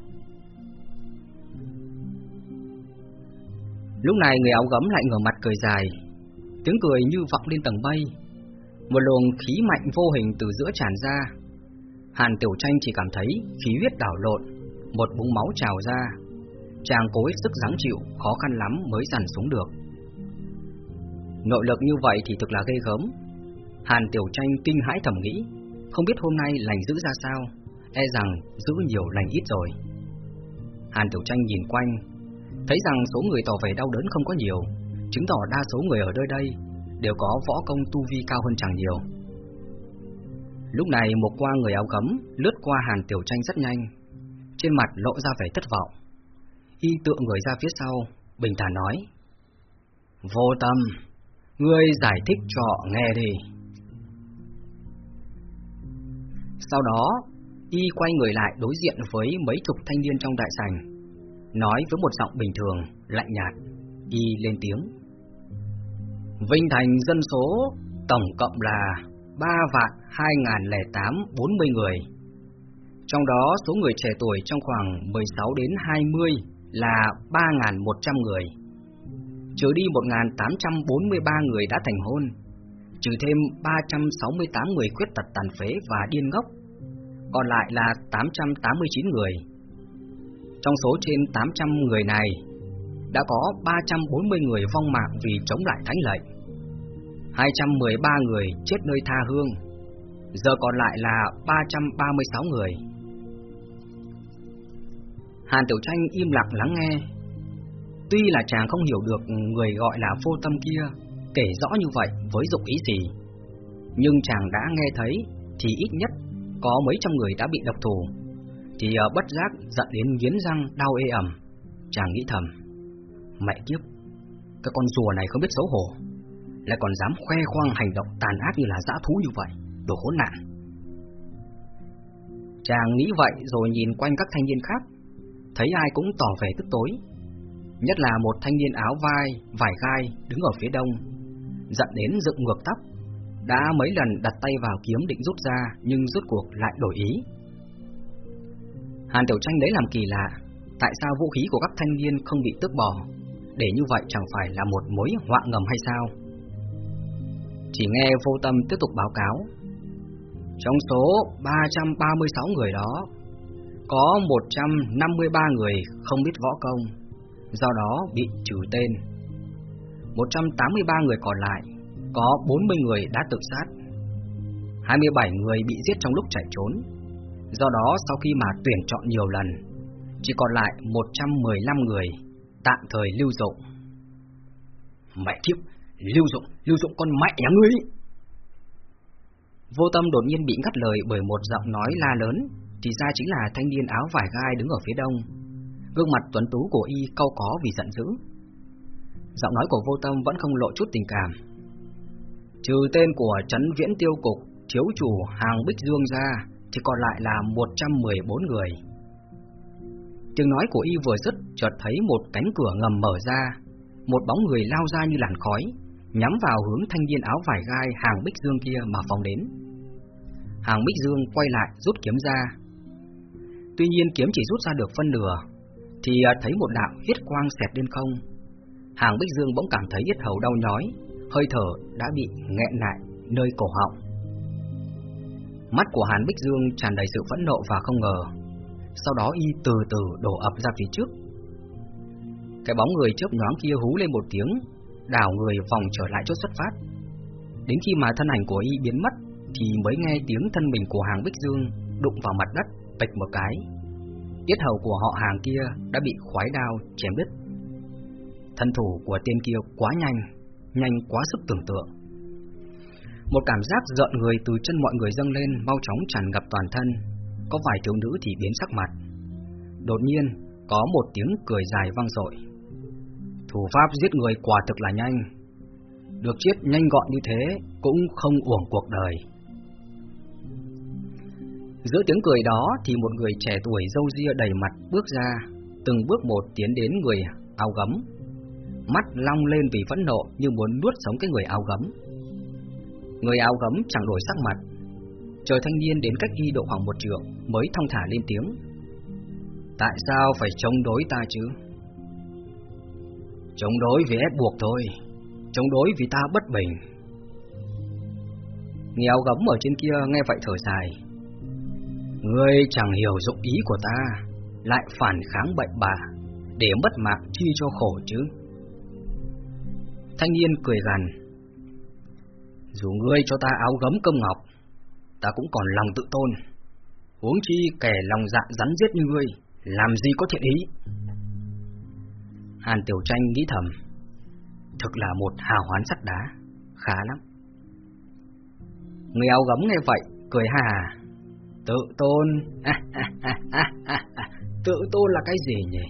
Lúc này người áo gấm lại ngửa mặt cười dài, tiếng cười như vọng lên tầng mây. Một luồng khí mạnh vô hình từ giữa tràn ra. Hàn Tiểu Tranh chỉ cảm thấy khí huyết đảo lộn, một búng máu trào ra. Chàng cố hết sức gắng chịu, khó khăn lắm mới dằn xuống được. Nội lực như vậy thì thực là gây gớm. Hàn Tiểu Tranh kinh hãi thầm nghĩ, không biết hôm nay lành giữ ra sao, e rằng giữ nhiều lành ít rồi. Hàn Tiểu Tranh nhìn quanh, thấy rằng số người tỏ vẻ đau đớn không có nhiều, chứng tỏ đa số người ở nơi đây đều có võ công tu vi cao hơn chẳng nhiều. Lúc này một qua người áo gấm lướt qua Hàn Tiểu Tranh rất nhanh, trên mặt lộ ra vẻ thất vọng. Y tựa người ra phía sau, bình thản nói: "Vô Tâm, ngươi giải thích cho nghe đi." Sau đó, y quay người lại đối diện với mấy chục thanh niên trong đại sảnh, nói với một giọng bình thường, lạnh nhạt, y lên tiếng. Vinh Thành dân số tổng cộng là 3 vạn 2008 người. Trong đó số người trẻ tuổi trong khoảng 16 đến 20 là 3100 người. Trừ đi 1843 người đã thành hôn, trừ thêm 368 người khuyết tật tàn phế và điên ngốc, còn lại là 889 người. Trong số trên 800 người này, đã có 340 người vong mạng vì chống lại thánh lệnh. 213 người chết nơi tha hương, giờ còn lại là 336 người. Hàn Tiểu Tranh im lặng lắng nghe. Tuy là chàng không hiểu được người gọi là vô tâm kia kể rõ như vậy với dụng ý gì, nhưng chàng đã nghe thấy thì ít nhất có mấy trăm người đã bị độc thủ, thì ờ, bất giác giận đến nghiến răng đau ê ẩm. Chàng nghĩ thầm, mẹ kiếp, cái con rùa này không biết xấu hổ, lại còn dám khoe khoang hành động tàn ác như là dã thú như vậy, đồ khốn nạn. Chàng nghĩ vậy rồi nhìn quanh các thanh niên khác, thấy ai cũng tỏ vẻ tức tối. Nhất là một thanh niên áo vai, vải gai đứng ở phía đông, giận đến dựng ngược tóc, đã mấy lần đặt tay vào kiếm định rút ra nhưng rút cuộc lại đổi ý. Hàn Tiểu Tranh đấy làm kỳ lạ, tại sao vũ khí của các thanh niên không bị tước bỏ, để như vậy chẳng phải là một mối họa ngầm hay sao? Chỉ nghe vô tâm tiếp tục báo cáo Trong số 336 người đó Có 153 người không biết võ công Do đó bị trừ tên 183 người còn lại có 40 người đã tự sát. 27 người bị giết trong lúc chạy trốn. Do đó sau khi mà tuyển chọn nhiều lần Chỉ còn lại 115 người Tạm thời lưu dụng. Mẹ kiếp Lưu dụng, lưu dụng con mẹ nhà ngươi Vô tâm đột nhiên bị ngắt lời bởi một giọng nói la lớn Thì ra chính là thanh niên áo vải gai đứng ở phía đông. Gương mặt tuấn tú của y cau có vì giận dữ. Giọng nói của vô tâm vẫn không lộ chút tình cảm. Trừ tên của Trấn Viễn Tiêu Cục Thiếu chủ hàng Bích Dương ra Thì còn lại là 114 người Tiếng nói của y vừa dứt Chợt thấy một cánh cửa ngầm mở ra Một bóng người lao ra như làn khói nhắm vào hướng thanh niên áo vải gai hàng Bích Dương kia mà phóng đến. Hàng Bích Dương quay lại rút kiếm ra. Tuy nhiên kiếm chỉ rút ra được phân nửa, thì à, thấy một đạo huyết quang xẹt lên không. Hàng Bích Dương bỗng cảm thấy yết hầu đau nhói, hơi thở đã bị nghẹn lại nơi cổ họng. Mắt của Hàn Bích Dương tràn đầy sự phẫn nộ và không ngờ. Sau đó y từ từ đổ ập ra phía trước. Cái bóng người chớp nhoáng kia hú lên một tiếng, đảo người vòng trở lại chỗ xuất phát. Đến khi mà thân ảnh của y biến mất, thì mới nghe tiếng thân mình của hàng Bích Dương đụng vào mặt đất, bạch một cái. Tiết hầu của họ hàng kia đã bị khoái đao chém đứt. Thân thủ của tên kia quá nhanh, nhanh quá sức tưởng tượng. Một cảm giác giận người từ chân mọi người dâng lên mau chóng tràn ngập toàn thân, có vài thiếu nữ thì biến sắc mặt. Đột nhiên, có một tiếng cười dài vang dội. Thủ pháp giết người quả thực là nhanh Được chết nhanh gọn như thế Cũng không uổng cuộc đời Giữa tiếng cười đó Thì một người trẻ tuổi dâu ria đầy mặt bước ra Từng bước một tiến đến người áo gấm Mắt long lên vì phẫn nộ Như muốn nuốt sống cái người áo gấm. Người áo gấm chẳng đổi sắc mặt. Trời thanh niên đến cách y độ khoảng một trượng Mới thong thả lên tiếng. Tại sao phải chống đối ta chứ? Chống đối vì ép buộc thôi. Chống đối vì ta bất bình. Nghèo gấm ở trên kia nghe vậy thở dài. Ngươi chẳng hiểu dụng ý của ta, Lại phản kháng bệnh bà Để mất mạng chi cho khổ chứ. Thanh niên cười gằn Dù ngươi cho ta áo gấm công ngọc Ta cũng còn lòng tự tôn Uống chi kẻ lòng dạ rắn giết như ngươi, làm gì có thiện ý. Hàn Tiểu Tranh nghĩ thầm, thực là một hào hoán sắt đá, khá lắm. Người áo gấm nghe vậy, cười hà. Tự tôn, (laughs) tự tôn là cái gì nhỉ?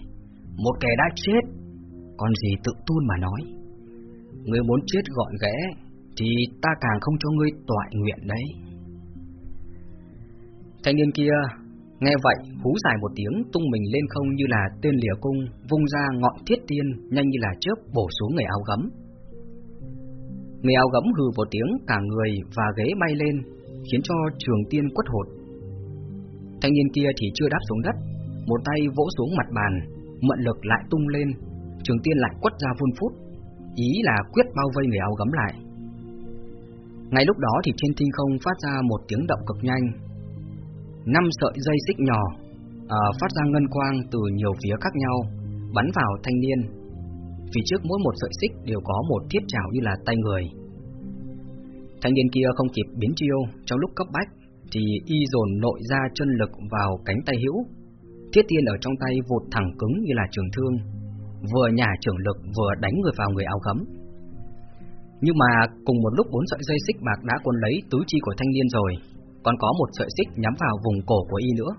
Một kẻ đã chết, còn gì tự tôn mà nói. Ngươi muốn chết gọn ghẽ, thì ta càng không cho ngươi toại nguyện đấy. Thanh niên kia nghe vậy hú dài một tiếng tung mình lên không như là tên lìa cung, vung ra ngọn thiết tiên nhanh như là chớp bổ xuống người áo gấm. Người áo gấm hừ một tiếng cả người và ghế bay lên, khiến cho trường tiên quất hột. Thanh niên kia thì chưa đáp xuống đất, một tay vỗ xuống mặt bàn, mận lực lại tung lên, trường tiên lại quất ra vun phút, ý là quyết bao vây người áo gấm lại. Ngay lúc đó thì trên tinh không phát ra một tiếng động cực nhanh. Năm sợi dây xích nhỏ à, phát ra ngân quang từ nhiều phía khác nhau, bắn vào thanh niên. Vì trước mỗi một sợi xích đều có một thiết trảo như là tay người. Thanh niên kia không kịp biến chiêu trong lúc cấp bách thì y dồn nội ra chân lực vào cánh tay hữu. Thiết tiên ở trong tay vụt thẳng cứng như là trường thương, vừa nhả trưởng lực vừa đánh người vào người áo gấm. Nhưng mà cùng một lúc bốn sợi dây xích bạc đã cuốn lấy tứ chi của thanh niên rồi, còn có một sợi xích nhắm vào vùng cổ của y nữa.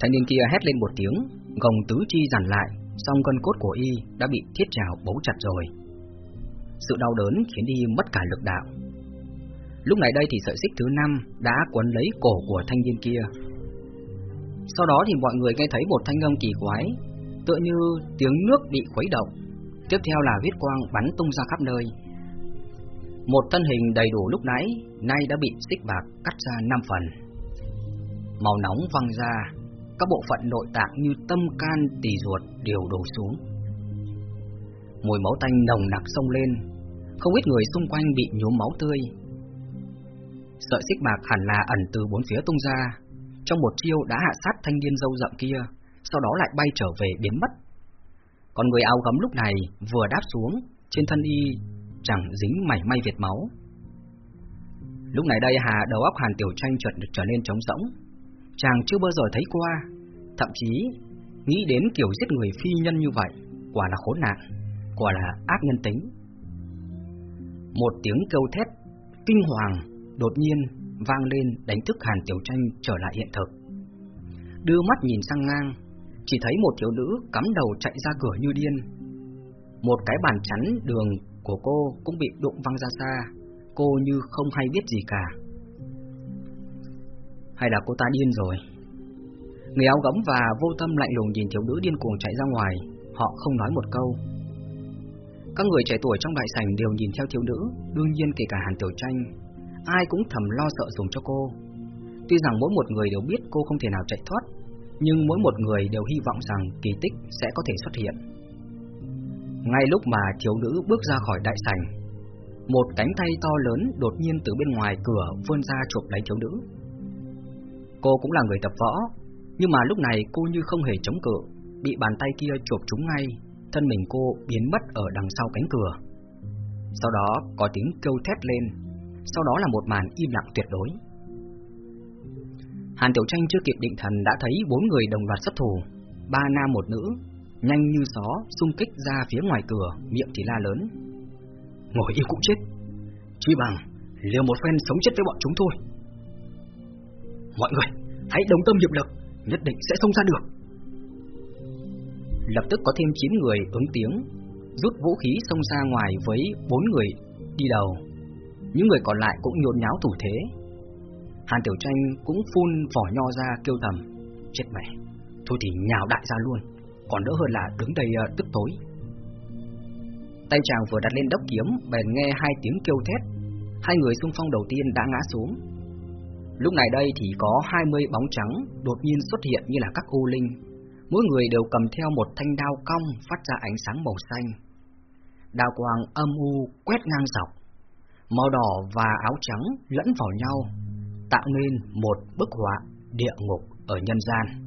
Thanh niên kia hét lên một tiếng, gồng tứ chi dằn lại, song gân cốt của y đã bị thiết trào bấu chặt rồi. Sự đau đớn khiến y mất cả lực đạo. Lúc này đây thì sợi xích thứ năm đã quấn lấy cổ của thanh niên kia. Sau đó thì mọi người nghe thấy một thanh âm kỳ quái, tựa như tiếng nước bị khuấy động Tiếp theo là huyết quang bắn tung ra khắp nơi. Một thân hình đầy đủ lúc nãy, nay đã bị xích bạc cắt ra năm phần. Màu nóng văng ra, các bộ phận nội tạng như tâm can, tỳ ruột đều đổ xuống. Mùi máu tanh nồng nặc sông lên, không ít người xung quanh bị nhuốm máu tươi. Sợi xích bạc hẳn là ẩn từ bốn phía tung ra, trong một chiêu đã hạ sát thanh niên dâu rậm kia, sau đó lại bay trở về biến mất còn người áo gấm lúc này vừa đáp xuống, trên thân y chẳng dính mảy may việt máu. Lúc này đây Hà đầu óc Hàn Tiểu Tranh chợt trở nên trống rỗng. Chàng chưa bao giờ thấy qua, thậm chí nghĩ đến kiểu giết người phi nhân như vậy, quả là khốn nạn, quả là ác nhân tính. Một tiếng kêu thét kinh hoàng đột nhiên vang lên đánh thức Hàn Tiểu Tranh trở lại hiện thực. Đưa mắt nhìn sang ngang, chỉ thấy một thiếu nữ cắm đầu chạy ra cửa như điên. Một cái bàn chắn đường của cô cũng bị đụng văng ra xa, cô như không hay biết gì cả. Hay là cô ta điên rồi? Người áo gấm và vô tâm lạnh lùng nhìn thiếu nữ điên cuồng chạy ra ngoài, họ không nói một câu. Các người trẻ tuổi trong đại sảnh đều nhìn theo thiếu nữ, đương nhiên kể cả Hàn Tiểu Tranh, ai cũng thầm lo sợ dùng cho cô. Tuy rằng mỗi một người đều biết cô không thể nào chạy thoát, nhưng mỗi một người đều hy vọng rằng kỳ tích sẽ có thể xuất hiện. Ngay lúc mà thiếu nữ bước ra khỏi đại sảnh, một cánh tay to lớn đột nhiên từ bên ngoài cửa vươn ra chụp lấy thiếu nữ. Cô cũng là người tập võ, nhưng mà lúc này cô như không hề chống cự, bị bàn tay kia chụp trúng ngay, thân mình cô biến mất ở đằng sau cánh cửa. Sau đó có tiếng kêu thét lên, sau đó là một màn im lặng tuyệt đối. Hàn Tiểu Tranh chưa kịp định thần đã thấy bốn người đồng loạt xuất thủ, ba nam một nữ, nhanh như gió xung kích ra phía ngoài cửa, miệng thì la lớn. Ngồi yêu cũng chết, chỉ bằng liều một phen sống chết với bọn chúng thôi. Mọi người, hãy đồng tâm hiệp lực, nhất định sẽ xông ra được. Lập tức có thêm 9 người ứng tiếng, rút vũ khí xông ra ngoài với bốn người đi đầu. Những người còn lại cũng nhốn nháo thủ thế, Hàn Tiểu Tranh cũng phun vỏ nho ra kêu thầm Chết mẹ Thôi thì nhào đại ra luôn Còn đỡ hơn là đứng đây uh, tức tối. Tay chàng vừa đặt lên đốc kiếm Bèn nghe hai tiếng kêu thét. Hai người xung phong đầu tiên đã ngã xuống. Lúc này đây thì có 20 bóng trắng Đột nhiên xuất hiện như là các u linh. Mỗi người đều cầm theo một thanh đao cong Phát ra ánh sáng màu xanh. Đao quang âm u quét ngang dọc. Màu đỏ và áo trắng lẫn vào nhau tạo nên một bức họa địa ngục ở nhân gian.